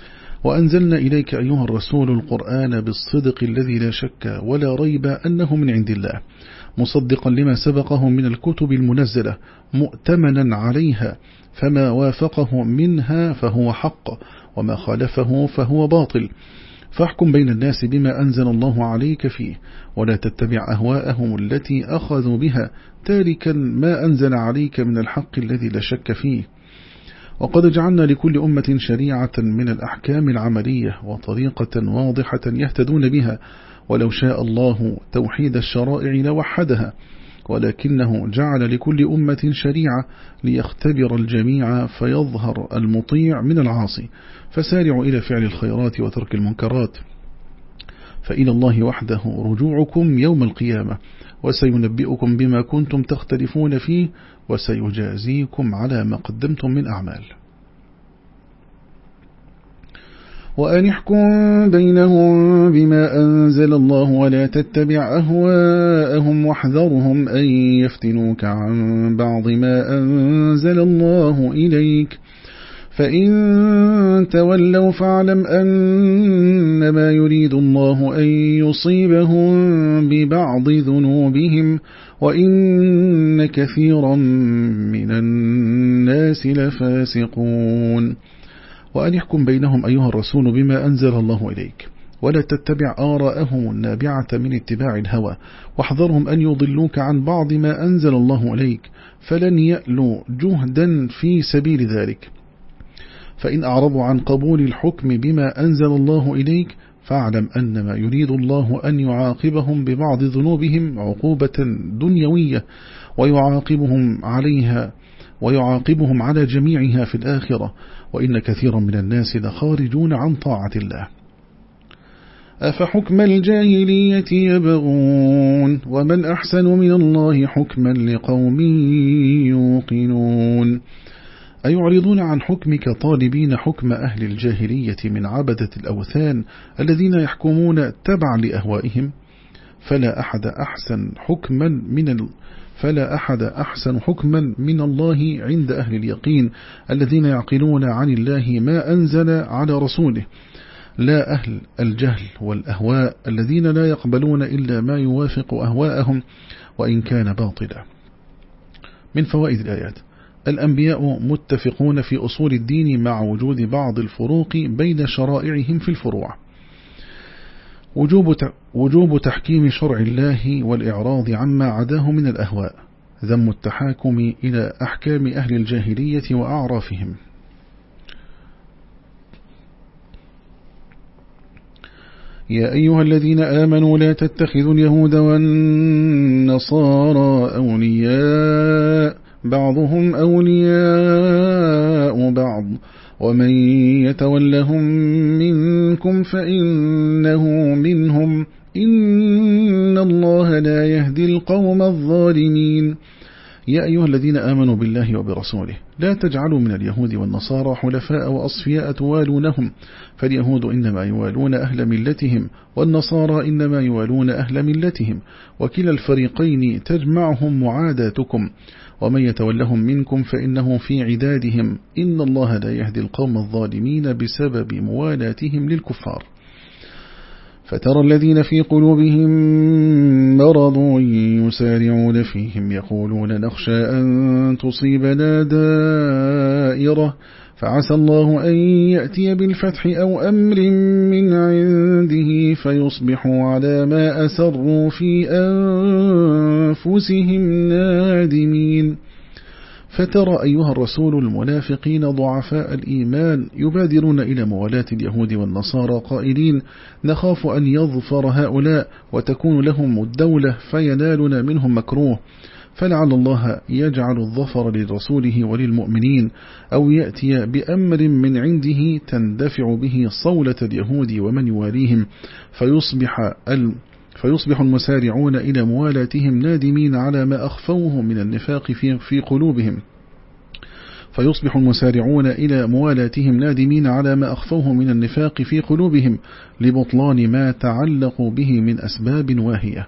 وأنزلنا إليك أيها الرسول القرآن بالصدق الذي لا شك ولا ريب أنه من عند الله مصدقا لما سبقه من الكتب المنزلة مؤتمنا عليها فما وافقه منها فهو حق وما خالفه فهو باطل. فاحكم بين الناس بما أنزل الله عليك فيه ولا تتبع أهواءهم التي أخذوا بها تاركا ما أنزل عليك من الحق الذي لا شك فيه. وقد جعلنا لكل أمة شريعة من الأحكام العملية وطريقة واضحة يهتدون بها ولو شاء الله توحيد الشرائع لوحدها ولكنه جعل لكل أمة شريعة ليختبر الجميع فيظهر المطيع من العاصي. فسارعوا إلى فعل الخيرات وترك المنكرات. فإلى الله وحده رجوعكم يوم القيامة وسينبئكم بما كنتم تختلفون فيه وسيجازيكم على ما قدمتم من أعمال. وأن احكم بينهم بما أنزل الله ولا تتبع أهواءهم واحذرهم أن يفتنوك عن بعض ما أنزل الله إليك. فإن تولوا فاعلم أنما يريد الله أن يصيبهم ببعض ذنوبهم وإن كثيرا من الناس لفاسقون وأن يحكم بينهم أيها الرسول بما أنزل الله إليك ولا تتبع آراءهم النابعة من اتباع الهوى واحذرهم أن يضلوك عن بعض ما أنزل الله إليك فلن يألوا جهدا في سبيل ذلك فإن أعرضوا عن قبول الحكم بما أنزل الله إليك فاعلم أن ما يريد الله أن يعاقبهم ببعض ذنوبهم عقوبة دنيوية ويعاقبهم عليها ويعاقبهم على جميعها في الآخرة وإن كثيرا من الناس لخارجون عن طاعة الله. أفحكم الجاهلية يبغون ومن أحسن من الله حكما لقوم يوقنون. أيعرضون عن حكمك طالبين حكم أهل الجاهلية من عبدة الأوثان الذين يحكمون تبعا لأهوائهم؟ فلا أحد أحسن حكما من فلا أحد أحسن حكما من الله عند أهل اليقين الذين يعقلون عن الله ما أنزل على رسوله. لا أهل الجهل والأهواء الذين لا يقبلون إلا ما يوافق أهواءهم وإن كان باطلا. من فوائد الآيات. الأنبياء متفقون في أصول الدين مع وجود بعض الفروق بين شرائعهم في الفروع. وجوب وجوب تحكيم شرع الله والإعراض عما عداه من الأهواء ذم التحاكم إلى أحكام أهل الجاهلية وأعرافهم. يا أيها الذين آمنوا لا تتخذوا اليهود والنصارى أولياء بعضهم أولياء بعض. ومن يتولهم منكم فإنه منهم. إن الله لا يهدي القوم الظالمين. يا أيها الذين آمنوا بالله وبرسوله لا تجعلوا من اليهود والنصارى حلفاء وأصفياء توالونهم. فاليهود إنما يوالون أهل ملتهم والنصارى إنما يوالون أهل ملتهم. وكلا الفريقين تجمعهم معاداتكم. ومن يتولهم منكم فإنه في عدادهم. إن الله لا يهدي القوم الظالمين بسبب موالاتهم للكفار. فترى الذين في قلوبهم مرض يسارعون فيهم يقولون نخشى أن تصيبنا دائرة. فعسى الله أن يأتي بالفتح أو أمر من عنده فيصبحوا على ما أسروا في أنفسهم نادمين. فترى أيها الرسول المنافقين ضعفاء الإيمان يبادرون إلى موالاة اليهود والنصارى قائلين نخاف أن يظفر هؤلاء وتكون لهم الدولة فينالنا منهم مكروه. فلعل الله يجعل الظفر لرسوله وللمؤمنين أو يأتي بأمر من عنده تندفع به صولة اليهود ومن يواليهم فيصبح فيصبح المسارعون إلى موالاتهم نادمين على ما أخفوه من النفاق في, في قلوبهم. فيصبح المسارعون إلى موالاتهم نادمين على ما أخفوه من النفاق في قلوبهم لبطلان ما تعلقوا به من أسباب واهية.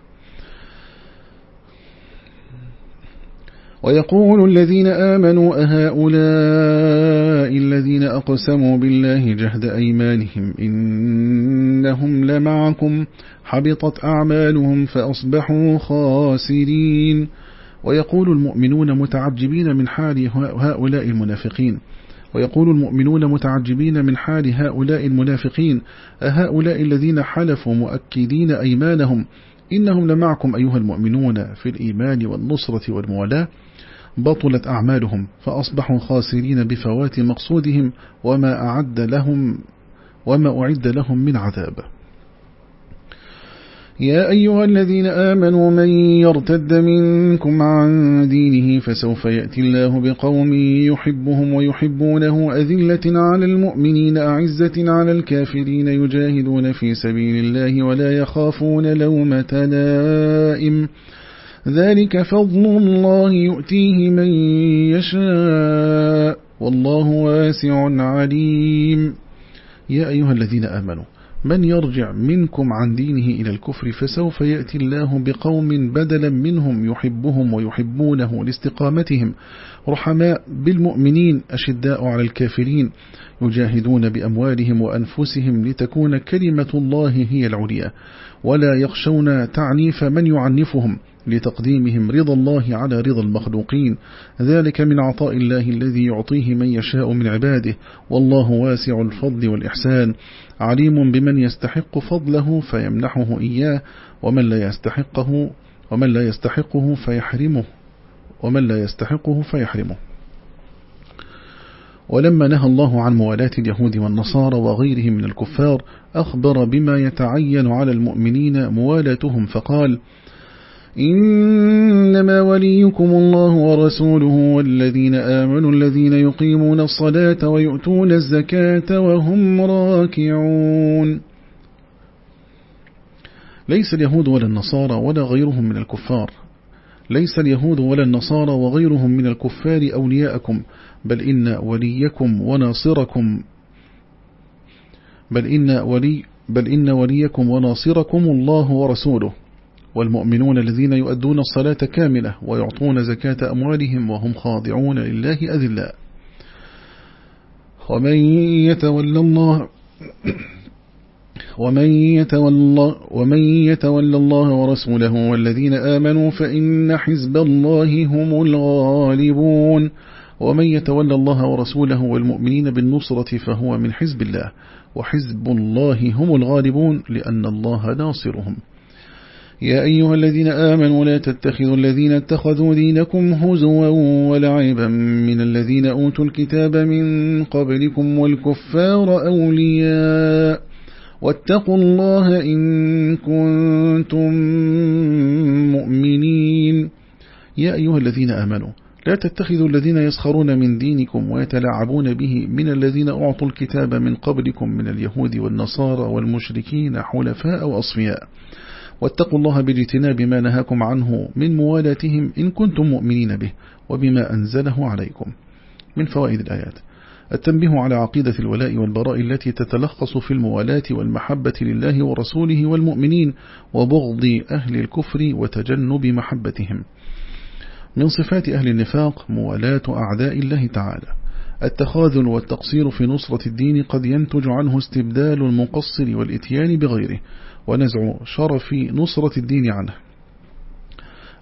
ويقول الذين آمنوا أهؤلاء الذين أقسموا بالله جهد أيمانهم إنهم لمعكم حبطت أعمالهم فأصبحوا خاسرين. ويقول المؤمنون متعجبين من حال هؤلاء المنافقين. ويقول المؤمنون متعجبين من حال هؤلاء المنافقين. أهؤلاء الذين حلفوا مؤكدين أيمانهم إنهم لمعكم أيها المؤمنون في الإيمان والنصرة والموالاة. بطلت أعمالهم فأصبحوا خاسرين بفوات مقصودهم وما أعد لهم وما أعد لهم من عذاب. يا أيها الذين آمنوا من يرتد منكم عن دينه فسوف يأتي الله بقوم يحبهم ويحبونه أذلة على المؤمنين أعزة على الكافرين يجاهدون في سبيل الله ولا يخافون لومة لائم. ذلك فضل الله يؤتيه من يشاء. والله واسع عليم. يا أيها الذين آمنوا من يرجع منكم عن دينه إلى الكفر فسوف يأتي الله بقوم بدلا منهم يحبهم ويحبونه لاستقامتهم. رحماء بالمؤمنين أشداء على الكافرين يجاهدون بأموالهم وأنفسهم لتكون كلمة الله هي العليا. ولا يخشون تعنيف من يعنفهم. لتقديمهم رضا الله على رضا المخلوقين. ذلك من عطاء الله الذي يعطيه من يشاء من عباده. والله واسع الفضل والإحسان. عليم بمن يستحق فضله فيمنحه إياه ومن لا يستحقه ومن لا يستحقه فيحرمه ومن لا يستحقه فيحرمه. ولما نهى الله عن موالاة اليهود والنصارى وغيرهم من الكفار أخبر بما يتعين على المؤمنين موالاتهم فقال إنما وليكم الله ورسوله والذين آمنوا الذين يقيمون الصلاة ويؤتون الزكاة وهم راكعون. ليس اليهود ولا النصارى ولا غيرهم من الكفار. ليس اليهود ولا النصارى وغيرهم من الكفار أولياءكم بل إن وليكم وناصركم. بل إن ولي بل إن وليكم وناصركم الله ورسوله. والمؤمنون الذين يؤدون الصلاة كاملة ويعطون زكاة أموالهم وهم خاضعون لله أذلاء ومن يتولى الله ومن يتولى, ومن يتولى الله ورسوله والذين آمنوا فإن حزب الله هم الغالبون. ومن يتولى الله ورسوله والمؤمنين بالنصرة فهو من حزب الله. وحزب الله هم الغالبون لأن الله ناصرهم. يا أيها الذين آمنوا لا تتخذوا الذين اتخذوا دينكم هزوا ولعبا من الذين أوتوا الكتاب من قبلكم والكفار أولياء واتقوا الله إن كنتم مؤمنين. يا أيها الذين آمنوا لا تتخذوا الذين يسخرون من دينكم ويتلاعبون به من الذين أعطوا الكتاب من قبلكم من اليهود والنصارى والمشركين حلفاء وأصفياء. واتقوا الله باجتناب ما نهاكم عنه من موالاتهم إن كنتم مؤمنين به وبما أنزله عليكم من فوائد الآيات. التنبيه على عقيدة الولاء والبراء التي تتلخص في الموالاة والمحبة لله ورسوله والمؤمنين وبغض أهل الكفر وتجنب محبتهم. من صفات أهل النفاق موالاة أعداء الله تعالى. التخاذل والتقصير في نصرة الدين قد ينتج عنه استبدال المقصر والإتيان بغيره. ونزع شرف نصرة الدين عنه.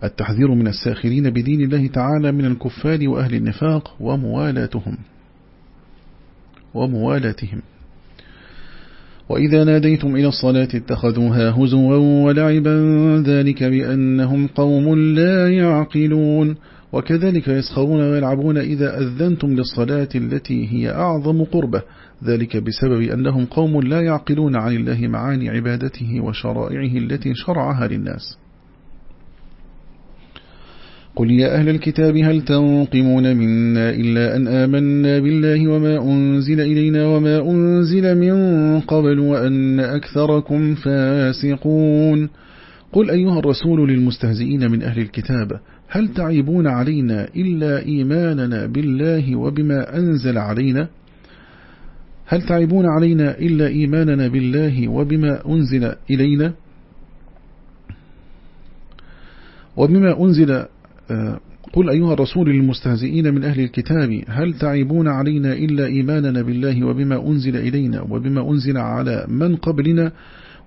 التحذير من الساخرين بدين الله تعالى من الكفار وأهل النفاق وموالاتهم. وموالاتهم. وإذا ناديتم إلى الصلاة اتخذوها هزوا ولعبا ذلك بأنهم قوم لا يعقلون. وكذلك يسخرون ويلعبون إذا أذنتم للصلاة التي هي أعظم قربة. ذلك بسبب أنهم قوم لا يعقلون عن الله معاني عبادته وشرائعه التي شرعها للناس. قل يا أهل الكتاب هل تنقمون منا إلا أن آمنا بالله وما أنزل إلينا وما أنزل من قبل وأن أكثركم فاسقون؟ قل أيها الرسول للمستهزئين من أهل الكتاب هل تعيبون علينا إلا إيماننا بالله وبما أنزل علينا؟ هل تعيبون علينا إلا إيماننا بالله وبما أنزل إلينا؟ وبما أنزل آه، قل أيها الرسول للمستهزئين من أهل الكتاب هل تعيبون علينا إلا إيماننا بالله وبما أنزل إلينا؟ وبما أنزل على من قبلنا؟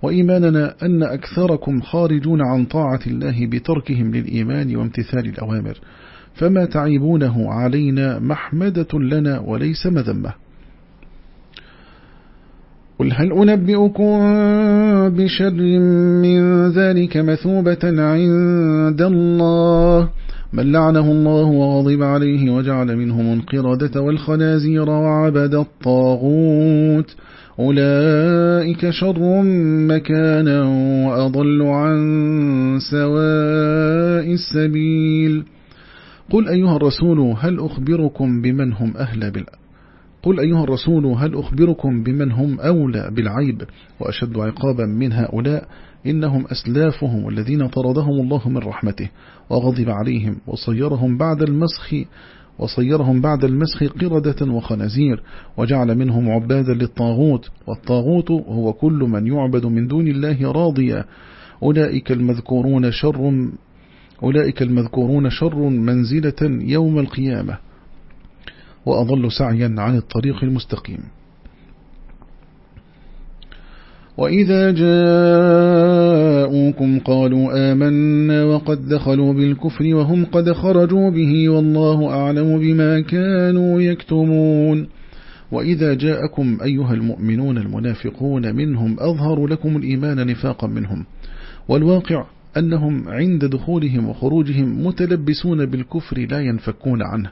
وإيماننا أن أكثركم خارجون عن طاعة الله بتركهم للإيمان وامتثال الأوامر. فما تعيبونه علينا محمدة لنا وليس مذمة. قل هل أنبئكم بشر من ذلك مثوبة عند الله؟ من لعنه الله وغضب عليه وجعل منهم القردة والخنازير وعبد الطاغوت. أولئك شر مكانا وأضل عن سواء السبيل. قل أيها الرسول هل أخبركم بمن هم أهل بالأ قل أيها الرسول هل أخبركم بمن هم أولى بالعيب وأشد عقابا من هؤلاء إنهم أسلافهم الذين طردهم الله من رحمته وغضب عليهم وصيرهم بعد المسخ وصيرهم بعد المسخ قردة وخنازير وجعل منهم عبادا للطاغوت والطاغوت هو كل من يعبد من دون الله راضيا. أولئك المذكورون شر أولئك المذكورون شر منزلة يوم القيامة. وأضل سعيا عن الطريق المستقيم. وإذا جاءوكم قالوا آمنا وقد دخلوا بالكفر وهم قد خرجوا به والله أعلم بما كانوا يكتمون. وإذا جاءكم أيها المؤمنون المنافقون منهم أظهر لكم الإيمان نفاقا منهم. والواقع أنهم عند دخولهم وخروجهم متلبسون بالكفر لا ينفكون عنه.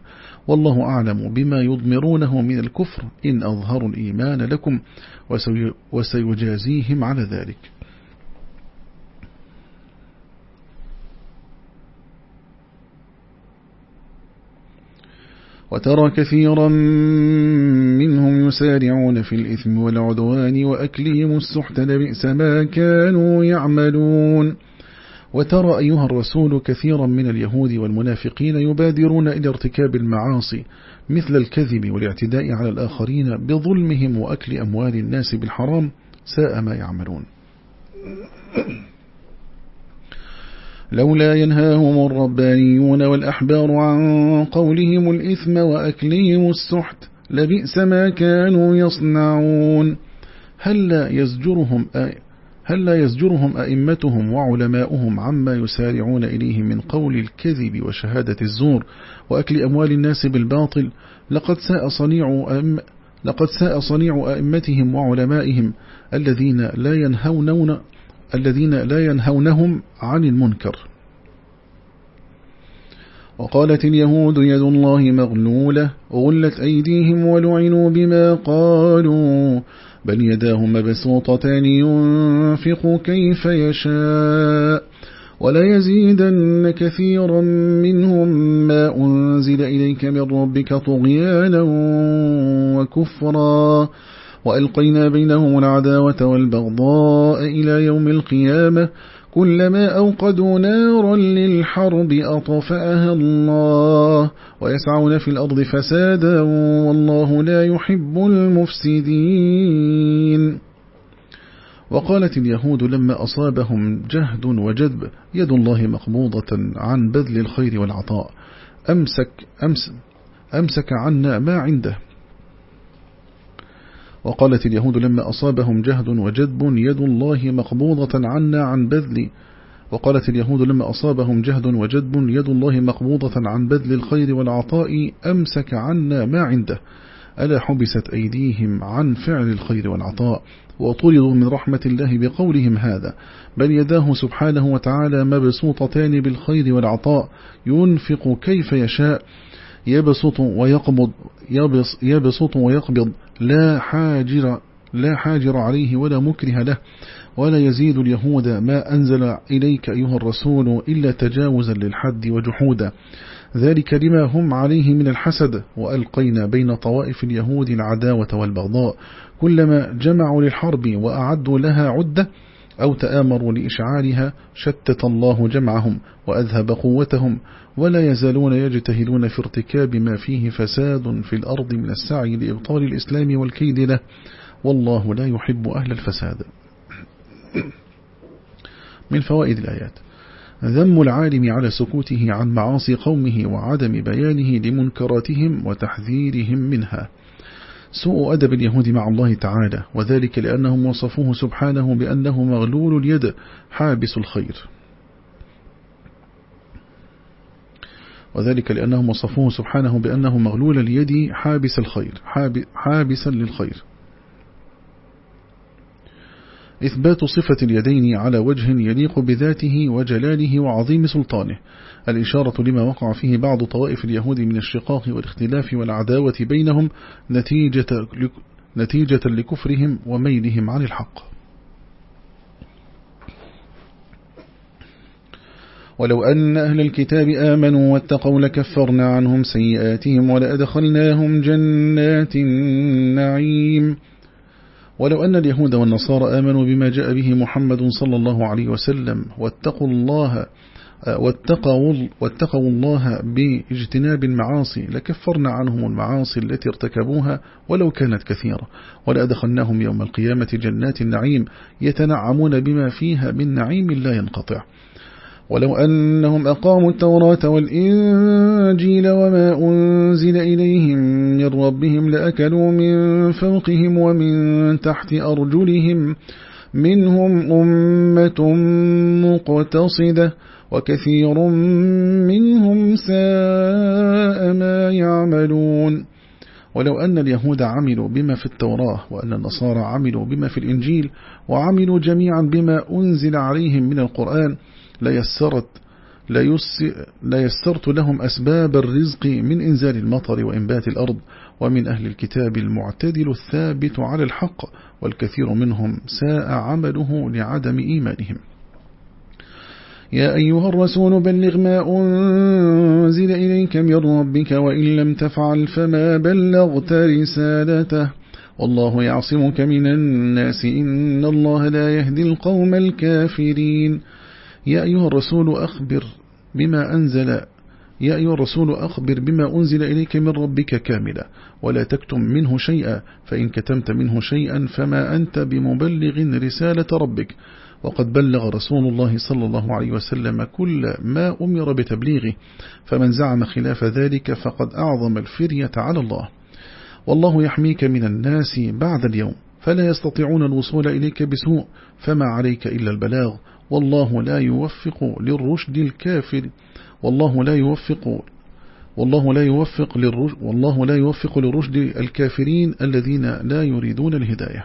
والله أعلم بما يضمرونه من الكفر. إن أظهروا الإيمان لكم وسيجازيهم على ذلك. وترى كثيرا منهم يسارعون في الإثم والعدوان وأكلهم السحت لبئس ما كانوا يعملون. وترى أيها الرسول كثيرا من اليهود والمنافقين يبادرون إلى ارتكاب المعاصي مثل الكذب والاعتداء على الآخرين بظلمهم وأكل أموال الناس بالحرام ساء ما يعملون. لولا ينهاهم الربانيون والأحبار عن قولهم الإثم وأكلهم السحت لبئس ما كانوا يصنعون. هل لا يزجرهم آية هل لا يزجرهم أئمتهم وعلماؤهم عما يسارعون إليه من قول الكذب وشهادة الزور وأكل أموال الناس بالباطل؟ لقد ساء صنيع أئم لقد ساء صنيع أئمتهم وعلمائهم الذين لا ينهون الذين لا ينهونهم عن المنكر. وقالت اليهود يد الله مغلولة غلت أيديهم ولعنوا بما قالوا. بل يداه مبسوطتان ينفق كيف يشاء ولا يزيدن كثيرا منهم ما أنزل إليك من ربك طغيانا وكفرا وألقينا بينهم العداوة والبغضاء إلى يوم القيامة كلما أوقدوا نارا للحرب أطفأها الله ويسعون في الأرض فسادا والله لا يحب المفسدين. وقالت اليهود لما أصابهم جهد وجذب يد الله مقبوضة عن بذل الخير والعطاء. أمسك, أمس أمسك عنا ما عنده. وقالت اليهود لما أصابهم جهد وجدب يد الله مقبوضة عنا عن بذل. وقالت اليهود لما أصابهم جهد وجدب يد الله مقبوضة عن بذل الخير والعطاء أمسك عنا ما عنده. ألا حبست أيديهم عن فعل الخير والعطاء؟ وطردوا من رحمة الله بقولهم هذا. بل يداه سبحانه وتعالى مبسوطتان بالخير والعطاء. ينفق كيف يشاء. يبسط ويقبض يبس يبسط ويقبض. لا حاجر لا حاجر عليه ولا مكره له ولا يزيد اليهود ما أنزل إليك أيها الرسول إلا تجاوزا للحد وجحودا ذلك لما هم عليه من الحسد وألقينا بين طوائف اليهود العداوة والبغضاء. كلما جمعوا للحرب وأعدوا لها عدة أو تآمروا لإشعالها شتت الله جمعهم وأذهب قوتهم. ولا يزالون يجتهدون في ارتكاب ما فيه فساد في الأرض من السعي لإبطال الإسلام والكيد له. والله لا يحب أهل الفساد. من فوائد الآيات. ذم العالم على سكوته عن معاصي قومه وعدم بيانه لمنكراتهم وتحذيرهم منها. سوء أدب اليهود مع الله تعالى وذلك لأنهم وصفوه سبحانه بأنه مغلول اليد حابس الخير. وذلك لأنهم وصفوه سبحانه بأنه مغلول اليد حابس الخير حابسا للخير. إثبات صفة اليدين على وجه يليق بذاته وجلاله وعظيم سلطانه. الإشارة لما وقع فيه بعض طوائف اليهود من الشقاق والاختلاف والعداوة بينهم نتيجة, نتيجة لكفرهم وميلهم عن الحق. ولو أن أهل الكتاب آمنوا واتقوا لكفرنا عنهم سيئاتهم ولأدخلناهم جنات النعيم. ولو أن اليهود والنصارى آمنوا بما جاء به محمد صلى الله عليه وسلم واتقوا الله واتقوا, واتقوا الله باجتناب المعاصي لكفرنا عنهم المعاصي التي ارتكبوها ولو كانت كثيرة. ولأدخلناهم يوم القيامة جنات النعيم يتنعمون بما فيها من نعيم لا ينقطع. ولو أنهم أقاموا التوراة والإنجيل وما أنزل إليهم من ربهم لأكلوا من فوقهم ومن تحت أرجلهم منهم أمة مقتصدة وكثير منهم ساء ما يعملون ولو أن اليهود عملوا بما في التوراة وأن النصارى عملوا بما في الإنجيل وعملوا جميعا بما أنزل عليهم من القرآن ليسرت ليسرت لهم أسباب الرزق من إنزال المطر وإنبات الأرض ومن أهل الكتاب المعتدل الثابت على الحق والكثير منهم ساء عمله لعدم إيمانهم. يا أيها الرسول بلغ ما أنزل إليك من ربك وإن لم تفعل فما بلغت رسالته. والله يعصمك من الناس إن الله لا يهدي القوم الكافرين. يا أيها الرسول أخبر بما أنزل يا أيها الرسول أخبر بما أنزل إليك من ربك كاملا ولا تكتم منه شيئا فإن كتمت منه شيئا فما أنت بمبلغ رسالة ربك. وقد بلغ رسول الله صلى الله عليه وسلم كل ما أمر بتبليغه فمن زعم خلاف ذلك فقد أعظم الفرية على الله. والله يحميك من الناس بعد اليوم فلا يستطيعون الوصول إليك بسوء فما عليك إلا البلاغ. والله لا يوفق للرشد الكافر. والله لا يوفق والله لا يوفق للرشد والله لا يوفق للرشد الكافرين الذين لا يريدون الهداية.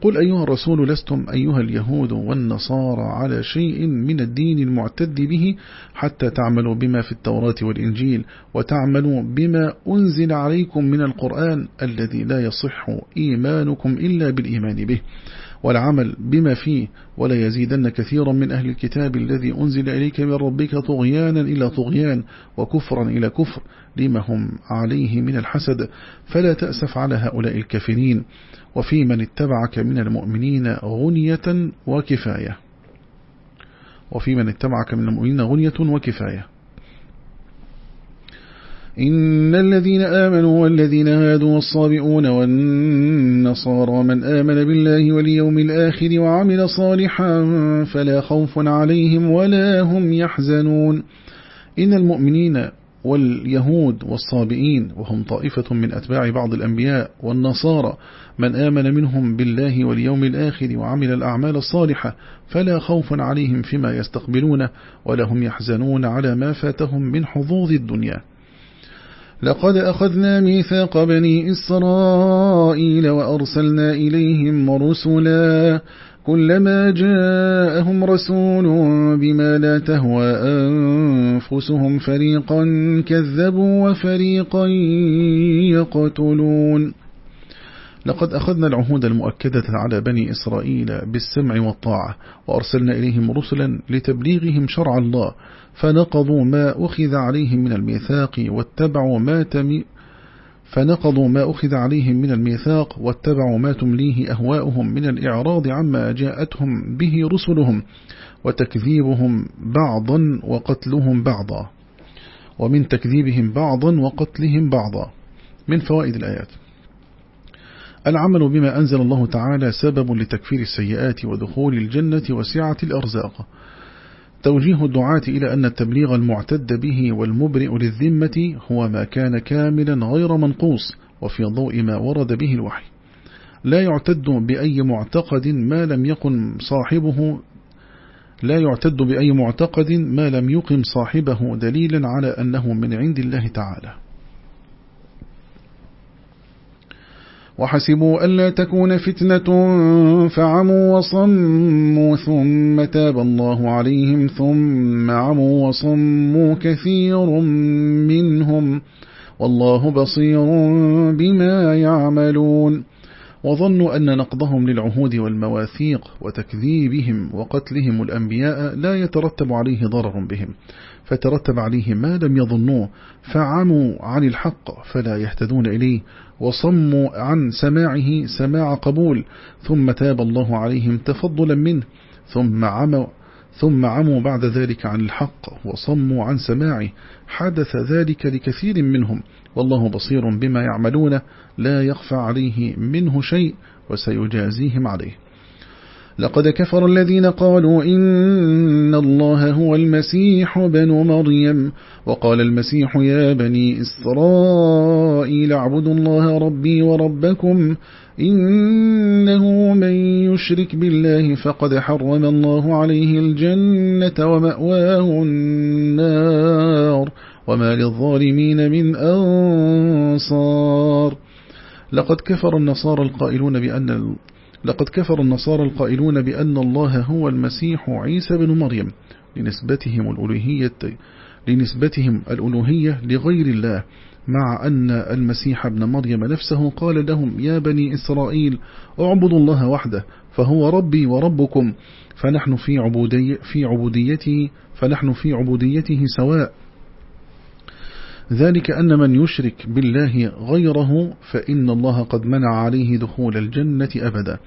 قل أيها الرسول لستم أيها اليهود والنصارى على شيء من الدين المعتد به حتى تعملوا بما في التوراة والإنجيل وتعملوا بما أنزل عليكم من القرآن الذي لا يصح إيمانكم إلا بالإيمان به والعمل بما فيه ولا يزيدن كثيرا من أهل الكتاب الذي أنزل إليك من ربك طغيانا إلى طغيان وكفرا إلى كفر لما هم عليه من الحسد فلا تأسف على هؤلاء الكافرين وفي من اتبعك من المؤمنين غنية وكفاية. وفي من اتبعك من المؤمنين غنية وكفاية. إن الذين آمنوا والذين هادوا والصابئون والنصارى من آمن بالله واليوم الآخر وعمل صالحا فلا خوف عليهم ولا هم يحزنون. إن المؤمنين واليهود والصابئين وهم طائفة من أتباع بعض الأنبياء والنصارى من آمن منهم بالله واليوم الآخر وعمل الأعمال الصالحة فلا خوف عليهم فيما يستقبلون ولا هم يحزنون على ما فاتهم من حظوظ الدنيا. لقد أخذنا ميثاق بني إسرائيل وأرسلنا إليهم رسلا كلما جاءهم رسول بما لا تهوى أنفسهم فريقا كذبوا وفريقا يقتلون. لقد أخذنا العهود المؤكدة على بني إسرائيل بالسمع والطاعة وأرسلنا إليهم رسلا لتبليغهم شرع الله فنقضوا ما أخذ عليهم من الميثاق واتبعوا ما تمي فنقضوا ما أخذ عليهم من الميثاق واتبعوا ما تمليه أهواؤهم من الإعراض عما جاءتهم به رسلهم وتكذيبهم بعضا وقتلهم بعضا. ومن تكذيبهم بعضا وقتلهم بعضا. من فوائد الآيات. العمل بما أنزل الله تعالى سبب لتكفير السيئات ودخول الجنة وسعة الأرزاق. توجيه الدعاة إلى أن التبليغ المعتد به والمبرئ للذمة هو ما كان كاملا غير منقوص وفي ضوء ما ورد به الوحي. لا يعتد بأي معتقد ما لم يقم صاحبه لا يعتد بأي معتقد ما لم يقم صاحبه دليلا على أنه من عند الله تعالى. وحسبوا ألا تكون فتنة فعموا وصموا ثم تاب الله عليهم ثم عموا وصموا كثير منهم والله بصير بما يعملون وظنوا أن نقضهم للعهود والمواثيق وتكذيبهم وقتلهم الأنبياء لا يترتب عليه ضرر بهم فترتب عليه ما لم يظنوه فعموا عن الحق فلا يهتدون إليه وصموا عن سماعه سماع قبول ثم تاب الله عليهم تفضلا منه ثم عموا ثم عموا بعد ذلك عن الحق وصموا عن سماعه حدث ذلك لكثير منهم والله بصير بما يعملون لا يخفى عليه منه شيء وسيجازيهم عليه. لقد كفر الذين قالوا إن الله هو المسيح بن مريم. وقال المسيح يا بني إسرائيل اعبدوا الله ربي وربكم إنه من يشرك بالله فقد حرم الله عليه الجنة ومأواه النار وما للظالمين من أنصار. لقد كفر النصارى القائلون بأن لقد كفر النصارى القائلون بأن الله هو المسيح عيسى بن مريم لنسبتهم الألوهية لنسبتهم الألوهية لغير الله مع أن المسيح ابن مريم نفسه قال لهم يا بني إسرائيل اعبدوا الله وحده فهو ربي وربكم فنحن في, عبودي في عبوديته فنحن في عبوديته سواء ذلك أن من يشرك بالله غيره فإن الله قد منع عليه دخول الجنة أبدا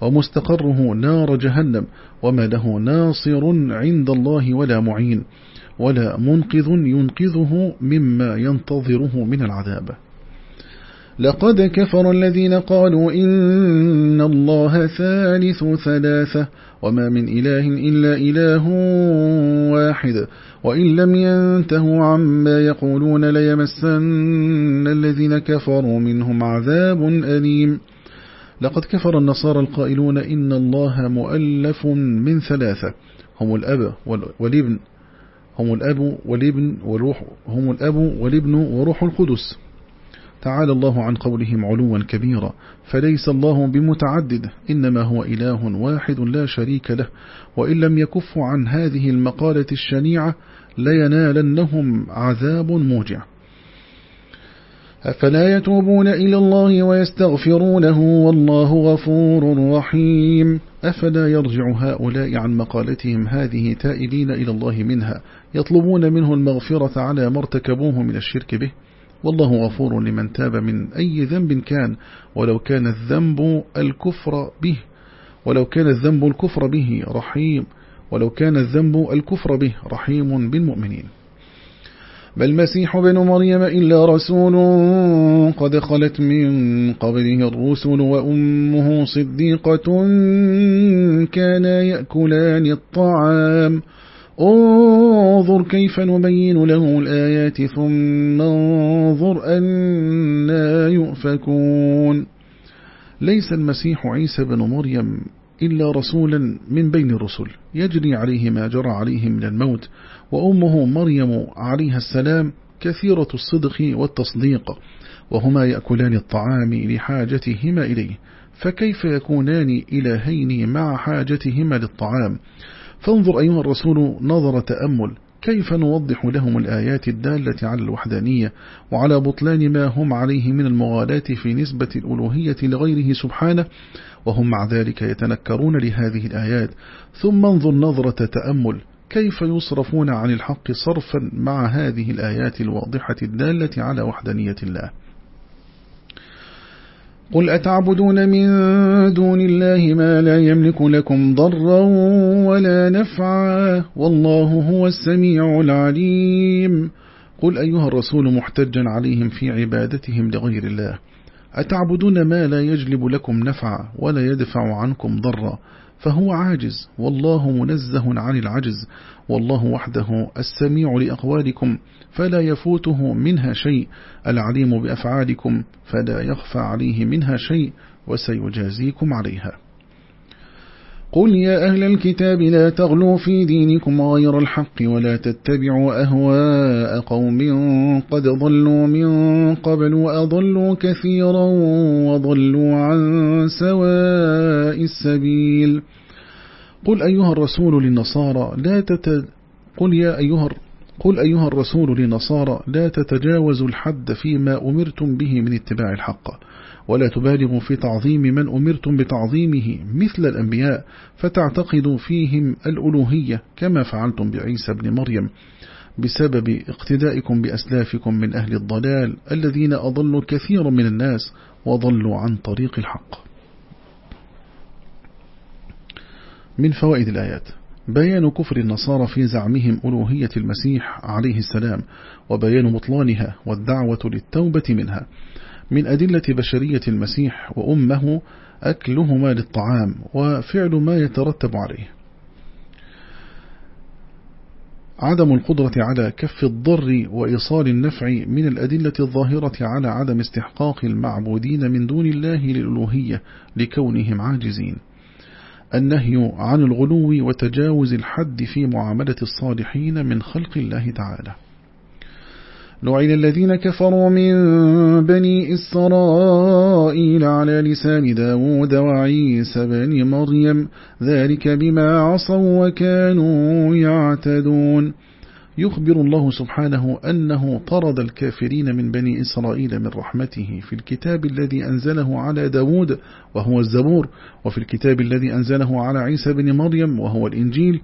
ومستقره نار جهنم وما له ناصر عند الله ولا معين ولا منقذ ينقذه مما ينتظره من العذاب. لقد كفر الذين قالوا إن الله ثالث ثلاثة وما من إله إلا إله واحد وإن لم ينتهوا عما يقولون ليمسن الذين كفروا منهم عذاب أليم. لقد كفر النصارى القائلون إن الله مؤلف من ثلاثة هم الأب والابن هم الأب والابن وروح هم الأب والابن وروح القدس. تعالى الله عن قولهم علوا كبيرا. فليس الله بمتعدد إنما هو إله واحد لا شريك له وإن لم يكفوا عن هذه المقالة الشنيعة لينالنهم عذاب موجع. أفلا يتوبون إلى الله ويستغفرونه والله غفور رحيم. أفلا يرجع هؤلاء عن مقالتهم هذه تائبين إلى الله منها يطلبون منه المغفرة على ما ارتكبوه من الشرك به. والله غفور لمن تاب من أي ذنب كان ولو كان الذنب الكفر به ولو كان الذنب الكفر به رحيم ولو كان الذنب الكفر به رحيم بالمؤمنين. بل مسيح بن مريم إلا رسول قد خلت من قبله الرسل وأمه صديقة كانا يأكلان الطعام. انظر كيف نبين له الآيات ثم انظر أنا يؤفكون. ليس المسيح عيسى بن مريم إلا رسولا من بين الرسل يجري عليه ما جرى عليه من الموت وأمه مريم عليها السلام كثيرة الصدق والتصديق وهما يأكلان الطعام لحاجتهما إليه فكيف يكونان إلهين مع حاجتهما للطعام؟ فانظر أيها الرسول نظر تأمل كيف نوضح لهم الآيات الدالة على الوحدانية وعلى بطلان ما هم عليه من المغالاة في نسبة الألوهية لغيره سبحانه؟ وهم مع ذلك يتنكرون لهذه الآيات. ثم انظر نظرة تأمل كيف يصرفون عن الحق صرفا مع هذه الآيات الواضحة الدالة على وحدانية الله؟ قل أتعبدون من دون الله ما لا يملك لكم ضرا ولا نفعا والله هو السميع العليم قل أيها الرسول محتجا عليهم في عبادتهم لغير الله. أتعبدون ما لا يجلب لكم نفعا ولا يدفع عنكم ضرا فهو عاجز. والله منزه عن العجز. والله وحده السميع لأقوالكم فلا يفوته منها شيء. العليم بأفعالكم فلا يخفى عليه منها شيء وسيجازيكم عليها. قل يا أهل الكتاب لا تغلوا في دينكم غير الحق ولا تتبعوا أهواء قوم قد ضلوا من قبل وأضلوا كثيرا وضلوا عن سواء السبيل. قل أيها الرسول للنصارى لا تت... قل يا أيها قل أيها الرسول للنصارى لا تتجاوزوا الحد فيما أمرتم به من اتباع الحق ولا تبالغوا في تعظيم من أمرتم بتعظيمه مثل الأنبياء فتعتقدوا فيهم الألوهية كما فعلتم بعيسى بن مريم بسبب اقتدائكم بأسلافكم من أهل الضلال الذين أضلوا كثيرا من الناس وضلوا عن طريق الحق. من فوائد الآيات. بيان كفر النصارى في زعمهم ألوهية المسيح عليه السلام وبيان بطلانها والدعوة للتوبة منها. من أدلة بشرية المسيح وأمه أكلهما للطعام وفعل ما يترتب عليه. عدم القدرة على كف الضر وإيصال النفع من الأدلة الظاهرة على عدم استحقاق المعبودين من دون الله للألوهية لكونهم عاجزين. النهي عن الغلو وتجاوز الحد في معاملة الصالحين من خلق الله تعالى. لعن الذين كفروا من بني إسرائيل على لسان داود وعيسى بن مريم ذلك بما عصوا وكانوا يعتدون. يخبر الله سبحانه أنه طرد الكافرين من بني إسرائيل من رحمته في الكتاب الذي أنزله على داود وهو الزبور وفي الكتاب الذي أنزله على عيسى بن مريم وهو الإنجيل.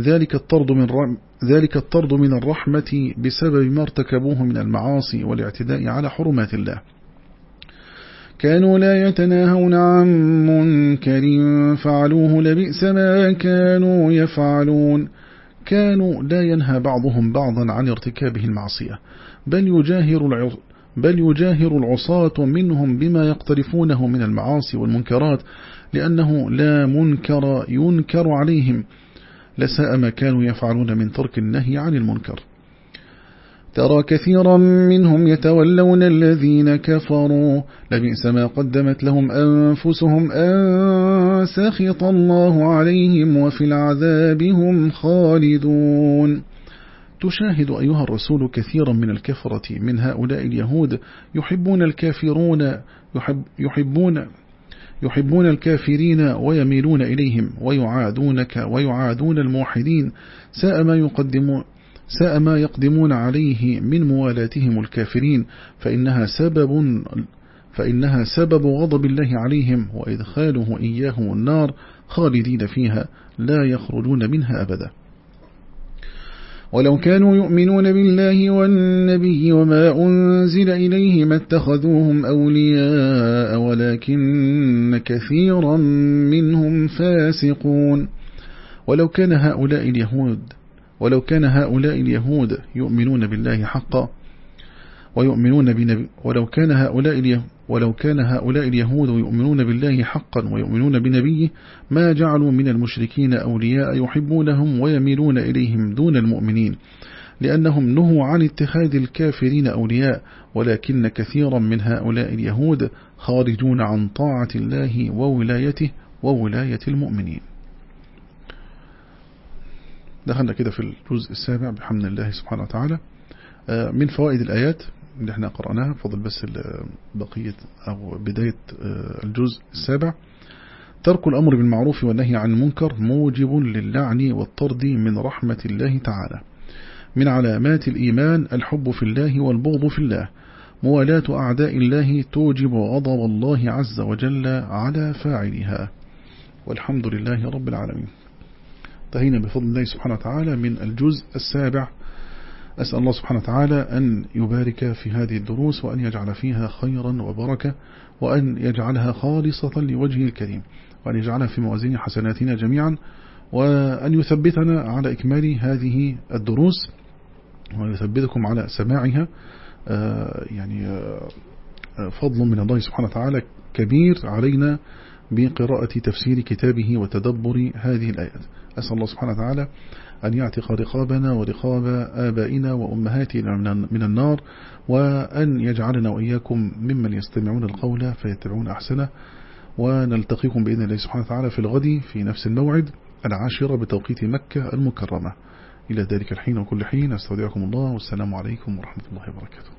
ذلك الطرد من ذلك الطرد من الرحمة بسبب ما ارتكبوه من المعاصي والاعتداء على حرمات الله. كانوا لا يتناهون عن منكر فعلوه لبئس ما كانوا يفعلون. كانوا لا ينهى بعضهم بعضا عن ارتكابه المعصية بل يجاهر بل يجاهر العصاة منهم بما يقترفونه من المعاصي والمنكرات لأنه لا منكر ينكر عليهم لساء ما كانوا يفعلون من ترك النهي عن المنكر. ترى كثيرا منهم يتولون الذين كفروا. لبئس ما قدمت لهم أنفسهم أن سخط الله عليهم وفي العذاب هم خالدون. تشاهد أيها الرسول كثيرا من الكفرة من هؤلاء اليهود يحبون الكافرون يحب يحبون يحبون الكافرين ويميلون إليهم ويعادونك ويعادون الموحدين. ساء ما يقدمون ساء ما يقدمون عليه من موالاتهم الكافرين فإنها سبب فإنها سبب غضب الله عليهم وإدخاله إياهم النار خالدين فيها لا يخرجون منها أبدا. ولو كانوا يؤمنون بالله والنبي وما أنزل إليه ما اتخذوهم أولياء ولكن كثيرا منهم فاسقون. ولو كان هؤلاء اليهود ولو كان هؤلاء اليهود يؤمنون بالله حقا ويؤمنون بنبي ولو كان هؤلاء ولو كان هؤلاء اليهود يؤمنون بالله حقا ويؤمنون بنبيه ما جعلوا من المشركين أولياء يحبونهم ويميلون إليهم دون المؤمنين لأنهم نهوا عن اتخاذ الكافرين أولياء ولكن كثيرا من هؤلاء اليهود خارجون عن طاعة الله وولايته وولاية المؤمنين. دخلنا كده في الجزء السابع بحمد الله سبحانه وتعالى. آه، من فوائد الآيات اللي إحنا قرأناها فضل بس بقية أو بداية آه، الجزء السابع. ترك الأمر بالمعروف والنهي عن المنكر موجب للعن والطرد من رحمة الله تعالى. من علامات الإيمان الحب في الله والبغض في الله. موالاة أعداء الله توجب غضب الله عز وجل على فاعلها. والحمد لله رب العالمين. انتهينا بفضل الله سبحانه وتعالى من الجزء السابع. أسأل الله سبحانه وتعالى أن يبارك في هذه الدروس وأن يجعل فيها خيرا وبركة وأن يجعلها خالصة لوجهه الكريم وأن يجعلها في موازين حسناتنا جميعا وأن يثبتنا على إكمال هذه الدروس ويثبتكم على سماعها. آه، يعني آه، فضل من الله سبحانه وتعالى كبير علينا بقراءة تفسير كتابه وتدبر هذه الآيات. أسأل الله سبحانه وتعالى أن يعتق رقابنا ورقاب آبائنا وأمهاتنا من النار وأن يجعلنا وإياكم ممن يستمعون القول فيتبعون أحسنه ونلتقيكم بإذن الله سبحانه وتعالى في الغد في نفس الموعد العاشرة بتوقيت مكة المكرمة. إلى ذلك الحين وكل حين أستودعكم الله والسلام عليكم ورحمة الله وبركاته.